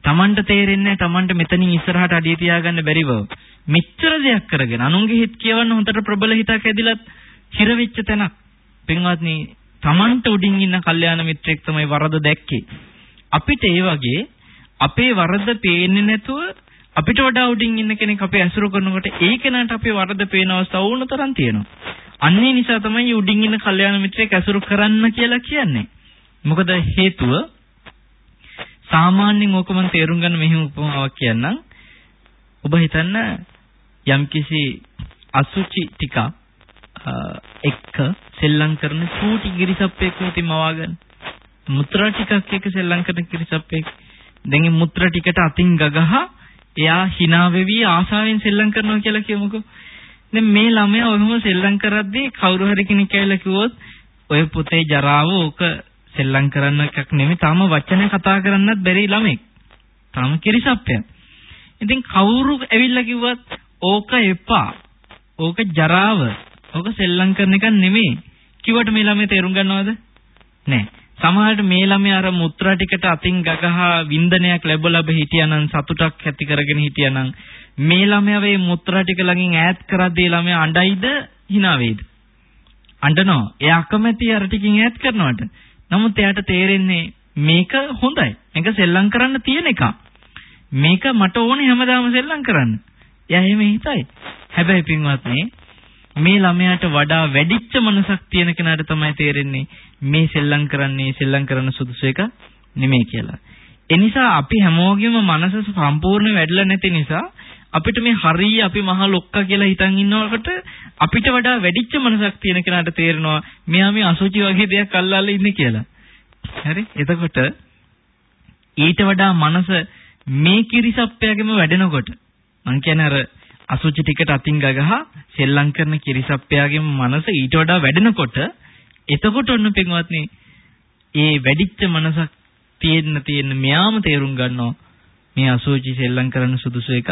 Tamanට තේරෙන්නේ නැහැ Tamanට මෙතනින් ඉස්සරහට අඩිය තියාගන්න බැරි බව. මෙච්චර දෙයක් කරගෙන අනුන්ගේ හිත කියවන්න හොඳට ප්‍රබල හිතක් ඇදිලත් හිර වෙච්ච තැනක්. පින්වත්නි Tamanට උඩින් ඉන්න කල්යාණ මිත්‍රෙක් තමයි වරද දැක්කේ. අපිට ඒ වගේ අපේ වරද පේන්නේ නැතුව අපිට වඩා උඩින් ඉන්න කෙනෙක් අපේ ඇසුරු කරනකොට ඒ කෙනාට අපේ වරද පේන අවස්ථාව වුණ තරම් තියෙනවා. අන්නේ නිසා තමයි උඩින් ඉන්න කල්යාණ මිත්‍රයෙක් ඇසුරු කරන්න කියලා කියන්නේ. මොකද හේතුව සාමාන්‍යයෙන් ඕක මම තේරුම් ගන්න මෙහෙම උපමාවක් කියන්නම්. ඔබ හිතන්න යම්කිසි අසුචි ටික එක්ක සෙල්ලම් කරන චූටි ගිරිසප්පෙක් උති මවාගන්න. මුත්‍රා ටිකක් එක්ක සෙල්ලම් කරන ගිරිසප්පෙක්. දැන් මුත්‍රා ටිකට අතින් ගගහ එයා hina වෙවි ආසාවෙන් සෙල්ලම් කරනවා කියලා කියමුකෝ. දැන් මේ ළමයා ඔහොම සෙල්ලම් කරද්දී කවුරු හරි කෙනෙක් ඇවිල්ලා කිව්වොත් ඔය පුතේ ජරාව ඕක සෙල්ලම් කරන්න එකක් නෙමෙයි තාම වචන කතා කරන්නත් බැරි ළමෙක්. තාම කිරිසප්පයක්. ඉතින් කවුරු ඇවිල්ලා කිව්වත් ඕක එපා. ඕක ජරාව. ඕක සෙල්ලම් කරන එකක් නෙමෙයි. කිව්වට මේ ළමයා තේරුම් ගන්නවද? නෑ. සමහරට මේ ළමයා අර මුත්‍රා ටිකට අතින් ගගහා වින්දනයක් ලැබ ලැබ හිටියානම් සතුටක් ඇති කරගෙන හිටියානම් මේ ළමයා වේ මුත්‍රා ටික ළඟින් ඈත් කරද්දී ළමයා අඬයිද hina වේද? අඬනවා. එයා අකමැති අර ටිකින් ඈත් කරනවට. නමුත් එයාට තේරෙන්නේ මේක හොඳයි. මේක සෙල්ලම් කරන්න තියෙන එකක්. මේක මට ඕනේ හැමදාම සෙල්ලම් කරන්න. එයා එහෙම හිතයි. හැබැයි පින්වත්නි මේ ළමයාට වඩා වැඩිච්ච මනසක් තියෙන කෙනාට තමයි තේරෙන්නේ මේ සෙල්ලම් කරන්නේ සෙල්ලම් කරන සුදුසු එක නෙමෙයි කියලා. ඒ නිසා අපි හැමෝගෙම මනස සම්පූර්ණ වැඩිලා නැති නිසා අපිට මේ හරිය අපි මහ ලොක්කා කියලා හිතන් ඉන්නකොට අපිට වඩා වැඩිච්ච මනසක් තියෙන කෙනාට තේරෙනවා මෙයා මේ අසුචි වගේ දෙයක් අල්ලාලා ඉන්නේ කියලා. හරි? එතකොට ඊට වඩා මනස මේ කිරිසප්පයගෙම වැඩෙනකොට මං කියන්නේ අර අසුචි ටිකට අතින් ගගහා සෙල්ලම් කරන කිරිසප්පයාගේ මනස ඊට වඩා වැඩෙනකොට එතකොට ඔන්න පින්වත්නි ඒ වැඩිච්ච මනසක් තියෙන්න තියෙන මෙයාම තේරුම් ගන්නවා මේ අසුචි සෙල්ලම් කරන සුදුසු එක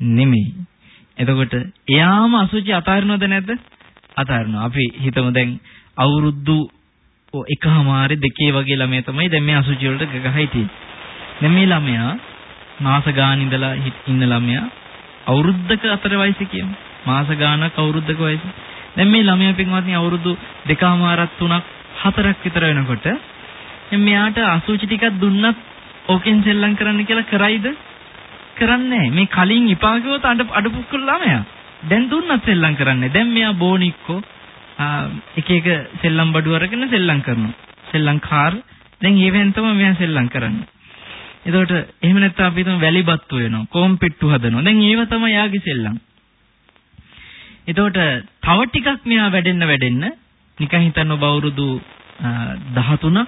නෙමෙයි. එතකොට එයාම අසුචි අතාරිනවද නැද්ද? අතාරිනවා. අපි හිතමු දැන් අවුරුදු එකමාරි දෙකේ වගේ ළමයා තමයි දැන් මේ අසුචි වලට ගගහයි තියෙන්නේ. දැන් මේ ළමයා මාස ගාන ඉඳලා ඉන්න ළමයා අවුරුද්දක අතර වයසේ කියමු. මාස ගානක් අවුරුද්දක වයසේ. දැන් මේ ළමයා පින්වත්නි අවුරුදු දෙකමාරක් තුනක් හතරක් විතර වෙනකොට මෙයාට අසුචි ටිකක් දුන්නත් ඕකෙන් සෙල්ලම් කරන්න කියලා කරයිද? කරන්නේ මේ කලින් ඉපාගුවත අඩ අඩපුක්කල ළමයා. දැන් දුන්නත් සෙල්ලම් කරන්නේ. දැන් මෙයා බෝනික්කෝ එක එක සෙල්ලම් බඩු අරගෙන සෙල්ලම් කරනවා. සෙල්ලම් කාර් දැන් ඒවෙන් තමයි මෙයා සෙල්ලම් කරන්නේ. එතකොට එහෙම නැත්නම් අපි හිතමු වැලිබත්තු වෙනවා. කොම්පිට්ටු හදනවා. දැන් ඒව තමයි යාගේ සෙල්ලම්. එතකොට තව ටිකක් මෙයා වැඩෙන්න වැඩෙන්න නිකන් හිතන්න ඔබ අවුරුදු 13ක්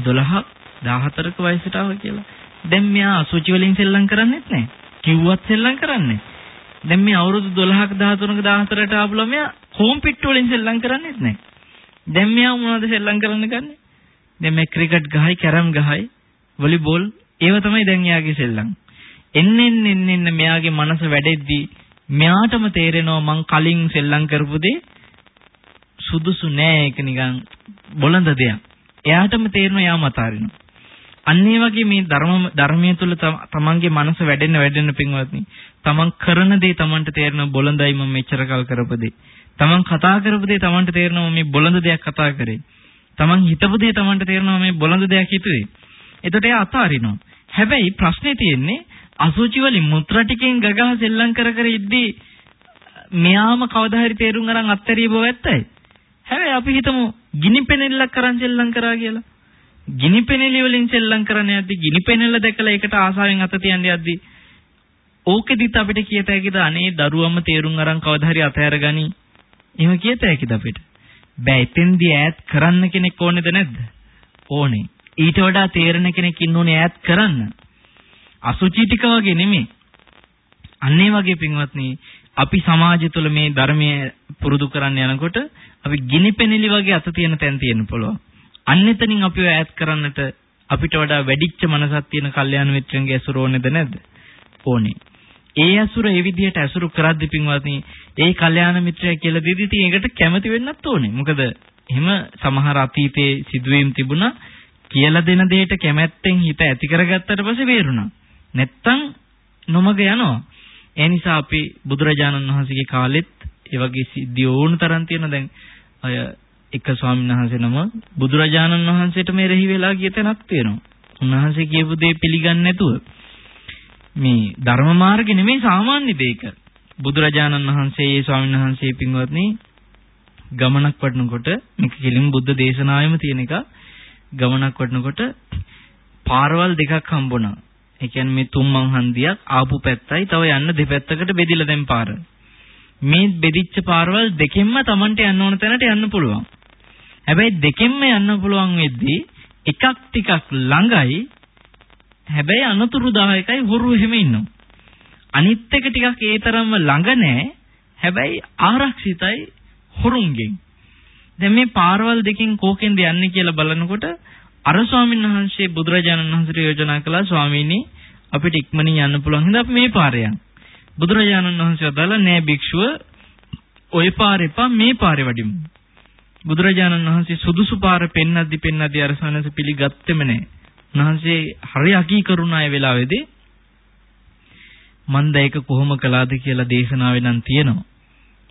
12ක් 14ක වයසට ආව කියලා. දැන් මෙයා අසුචි වලින් සෙල්ලම් කරන්නේත් නැහැ. කිව්වත් සෙල්ලම් කරන්නේ. දැන් මේ අවුරුදු 12ක 13ක 14ට ආපු ළමයා කොම්පිට්ටු වලින් සෙල්ලම් කරන්නේත් නැහැ. දැන් මෙයා මොනවද සෙල්ලම් කරන්න ගන්නේ? දැන් මේ ක්‍රිකට් ගහයි, කැරම් ගහයි, වොලිබෝල් ඒව තමයි දැන් එයාගේ සෙල්ලම්. එන්නෙන් එන්නෙන් මෙයාගේ මනස වැඩෙද්දී මෙයාටම තේරෙනවා මං කලින් සෙල්ලම් කරපු දේ සුදුසු නෑ ඒක නිකන් බොළඳ දෙයක්. එයාටම තේරෙනවා එයා මතාරිනවා. අන්න ඒ වගේ මේ ධර්ම ධර්මයේ තුල තමන්ගේ මනස වැඩෙන්න වැඩෙන්න පින්වත්නි තමන් කරන දේ තමන්ට තේරෙන බොළඳයි මම මෙච්චර කල් කරපදේ. තමන් කතා කරපු දේ තමන්ට තේරෙනවා මේ බොළඳ දෙයක් කතා කරේ. තමන් හිතපු දේ තමන්ට තේරෙනවා මේ බොළඳ දෙයක් හිතුවේ. එතකොට එයා අතාරිනවා. හැබැයි ප්‍රශ්නේ තියෙන්නේ අසුචි වලින් මුත්‍රා ටිකෙන් ගගහ සෙල්ලම් කර කර ඉද්දී මෙයාම කවදා හරි තේරුම් අරන් අත්තරිය බව ඇත්තයි. හැබැයි අපි හිතමු ගිනි පෙනෙල්ලක් කරන් සෙල්ලම් කරා කියලා. ගිනි පෙනෙලි වලින් සෙල්ලම් කරන යද්දී ගිනි පෙනෙල්ල දැකලා ඒකට ආසාවෙන් අත තියන්න යද්දී ඕකෙදිත් අපිට කියත හැකිද අනේ දරුවම තේරුම් අරන් කවදා හරි අතහැරගනි. එහෙම කියත හැකිද අපිට? බෑ එතෙන්දී ඈත් කරන්න කෙනෙක් ඕනේද නැද්ද? ඕනේ. ඊට වඩා තේරෙන කෙනෙක් ඉන්න ඕනේ ඈත් කරන්න. අසුචි ටික වගේ නෙමෙයි. අන්න ඒ වගේ පින්වත්නි අපි සමාජය තුළ මේ ධර්මයේ පුරුදු කරන්න යනකොට අපි ගිනි පෙනෙලි වගේ අත තියෙන තැන් තියෙන්න පුළුවන්. අන්න එතනින් අපිව ඈත් කරන්නට අපිට වඩා වැඩිච්ච මනසක් තියෙන කල්යාණ මිත්‍රයන්ගේ ඇසුර ඕනේද නැද්ද? ඕනේ. ඒ ඇසුර ඒ විදිහට ඇසුරු කරද්දී පින්වත්නි ඒ කල්යාණ මිත්‍රයා කියලා දෙදි ඉතින් ඒකට කැමති වෙන්නත් ඕනේ. මොකද එහෙම සමහර අතීතයේ සිදුවීම් තිබුණා කියලා දෙන දෙයට කැමැත්තෙන් හිත ඇති කරගත්තට පස්සේ වේරුණා. නැත්තම් නොමග යනවා. ඒ නිසා අපි බුදුරජාණන් වහන්සේගේ කාලෙත් ඒ වගේ සිද්ධි ඕන තරම් තියෙන දැන් අය එක ස්වාමීන් වහන්සේ නම බුදුරජාණන් වහන්සේට මේ රෙහි වෙලා ගිය තැනක් තියෙනවා. උන්වහන්සේ කියපු දේ පිළිගන්නේ නැතුව මේ ධර්ම මාර්ගෙ නෙමෙයි සාමාන්‍ය දෙයක. බුදුරජාණන් වහන්සේ ඒ ස්වාමීන් වහන්සේ පින්වත්නි ගමනක් වඩනකොට මේක කෙලින් බුද්ධ දේශනාවෙම තියෙන එක ගමනක් වඩනකොට පාරවල් දෙකක් හම්බුණා. ඒ කියන්නේ මේ තුම්මන් හන්දියක් ආපු පැත්තයි තව යන්න දෙපැත්තකට බෙදිලා දැන් පාර. මේ බෙදිච්ච පාරවල් දෙකෙන්ම Tamanට යන්න ඕන තැනට යන්න පුළුවන්. හැබැයි දෙකෙන්ම යන්න පුළුවන් වෙද්දී එකක් ටිකක් ළඟයි හැබැයි අනතුරුදායකයි හොරු එහෙම ඉන්නවා. අනිත් එක ටිකක් ඒ තරම්ම ළඟ නෑ හැබැයි ආරක්ෂිතයි හොරුන්ගෙන්. දැන් මේ පාරවල් දෙකෙන් කෝකෙන්ද යන්නේ කියලා බලනකොට අර ස්වාමීන් වහන්සේ බුදුරජාණන් වහන්සේට යෝජනා කළා ස්වාමීනි අපිට ඉක්මනින් යන්න පුළුවන් හින්දා අපි මේ පාරේ යන්න. බුදුරජාණන් වහන්සේ අදාලා නෑ භික්ෂුව ওই පාරේ පා මේ පාරේ වඩිමු. බුදුරජාණන් වහන්සේ සුදුසු පාර පෙන්නද්දි පෙන්නද්දි අර සනස පිළිගත්තෙම නැහැ. උන්වහන්සේ හරි අකීකරුණා ඒ වෙලාවේදී මන්ද ඒක කොහොම කළාද කියලා දේශනාවේ නම් තියෙනවා.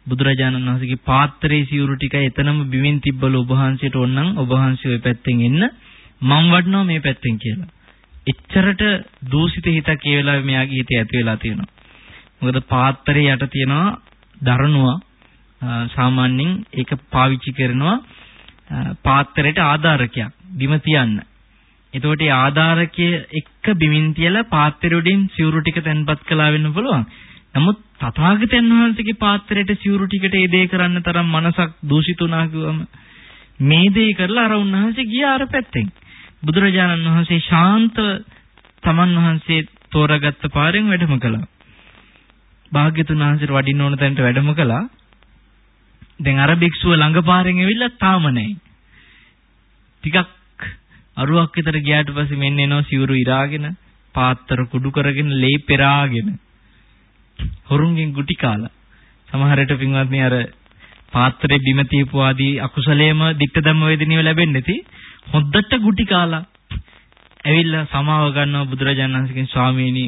බුදුරජාණන් වහන්සේගේ පාත්‍රයේ සිවුරු ටික එතනම බිමින් තිබ්බල ඔබ වහන්සේට ඕනනම් ඔබ වහන්සේ ওই පැත්තෙන් එන්න මම වඩනවා මේ පැත්තෙන් කියලා. එච්චරට දූෂිත හිතක් ඒ වෙලාවේ මෙයාගේ හිතේ ඇති වෙලා තියෙනවා. මොකද පාත්‍රයේ යට තියෙනවා දරණුව සාමාන්‍යයෙන් ඒක පාවිච්චි කරනවා පාත්‍රයට ආධාරකයක් බිම තියන්න. එතකොට ඒ ආධාරකයේ එක්ක බිමින් තියලා පාත්‍රය උඩින් සිවුරු ටික තැන්පත් කළා වෙන්න පුළුවන්. නමුත් තථාගතයන් වහන්සේගේ පාත්‍රයට සිවුරු ටිකට ඒ දේ කරන්න තරම් මනසක් දූෂිතුණා කිව්වම මේ දේ කරලා අර උන්වහන්සේ ගියා අර පැත්තෙන්. බුදුරජාණන් වහන්සේ ශාන්ත තමන් වහන්සේ තෝරාගත්ත පාරෙන් වැඩම කළා. භාග්‍යතුන් වහන්සේට වඩින්න ඕන තැනට වැඩම කළා. දැන් අර භික්ෂුව ළඟ පාරෙන් ඇවිල්ලා තාම නැහැ. ටිකක් අරුවක් විතර ගියාට පස්සේ මෙන්න එනවා සිවුරු ඉරාගෙන පාත්‍ර කුඩු කරගෙන ලේ පෙරාගෙන හොරුන්ගෙන් ගුටි කාලා සමහරට පින්වත්නි අර පාත්‍රේ බිම තියපු ආදී අකුසලයේම ditta ධම්ම වේදිනිය ලැබෙන්නේ නැති හොද්දට ගුටි කාලා ඇවිල්ලා සමාව ගන්නවා බුදුරජාණන් වහන්සේගෙන් ස්වාමීනි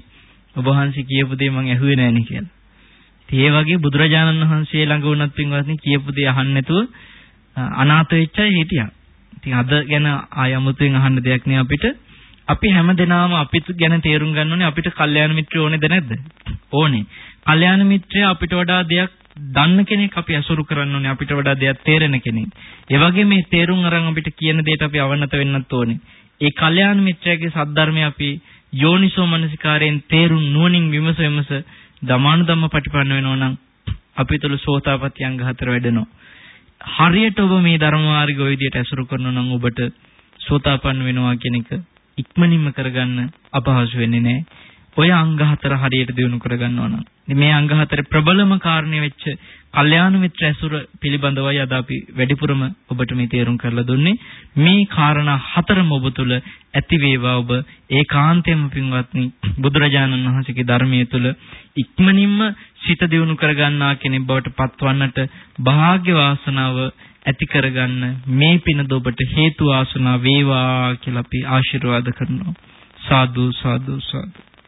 ඔබ වහන්සේ කියපු දේ මම ඇහුවේ නෑනේ කියලා. ඒ වගේ බුදුරජාණන් වහන්සේ ළඟ වුණත් පින්වත්නි කියපු දේ අහන්න නැතුව අනාථ වෙච්චයි හිටියා. ඉතින් අද ගැන ආය අමුතුවෙන් අහන්න දෙයක් නෑ අපිට. අපි හැමදෙනාම අපිට ගැන තේරුම් ගන්න ඕනේ අපිට කල්යාණ මිත්‍රයෝ ඕනේද නැද්ද? ඕනේ. කල්යාණ මිත්‍රයා අපිට වඩා දෙයක් දන්න කෙනෙක් අපි අසුරු කරන්න ඕනේ අපිට වඩා දෙයක් තේරෙන කෙනෙක්. ඒ වගේ මේ තේරුම් අරන් අපිට කියන දෙයට අපි අවනත වෙන්නත් ඕනේ. ඒ කල්යාණ මිත්‍රයාගේ සද්ධර්මය අපි යෝනිසෝ මනසිකාරයෙන් තේරුම් නුවණින් විමස විමස දමානුධම්ම පටිපන්න වෙනවා නම් අපි තුල සෝතාපට්ටි අංග හතර වැඩෙනවා. හරියට ඔබ මේ ධර්ම මාර්ගය ওই විදිහට ඇසුරු කරනවා නම් ඔබට සෝතාපන්න වෙනවා කියන එක ඉක්මනින්ම කරගන්න අපහසු වෙන්නේ නැහැ. ඔය අංග හතර හරියට දිනු කරගන්නවා නම්. මේ අංග හතර ප්‍රබලම කාරණේ වෙච්ච කල්යාණ මිත්‍ර ඇසුර පිළිබඳවයි අද අපි වැඩිපුරම ඔබට මේ තේරුම් කරලා දුන්නේ. මේ කාරණා හතරම ඔබ තුල ඇති වේවා ඔබ ඒකාන්තයෙන්ම පින්වත්නි බුදුරජාණන් වහන්සේගේ ධර්මයේ තුල ඉක්මනින්ම සිත දියුණු කරගන්නා කෙනෙක් බවට පත්වන්නට වාග්ය වාසනාව ඇති කරගන්න මේ පින ඔබට හේතු ආසනා වේවා කියලා අපි ආශිර්වාද කරනවා සාදු සාදු සාදු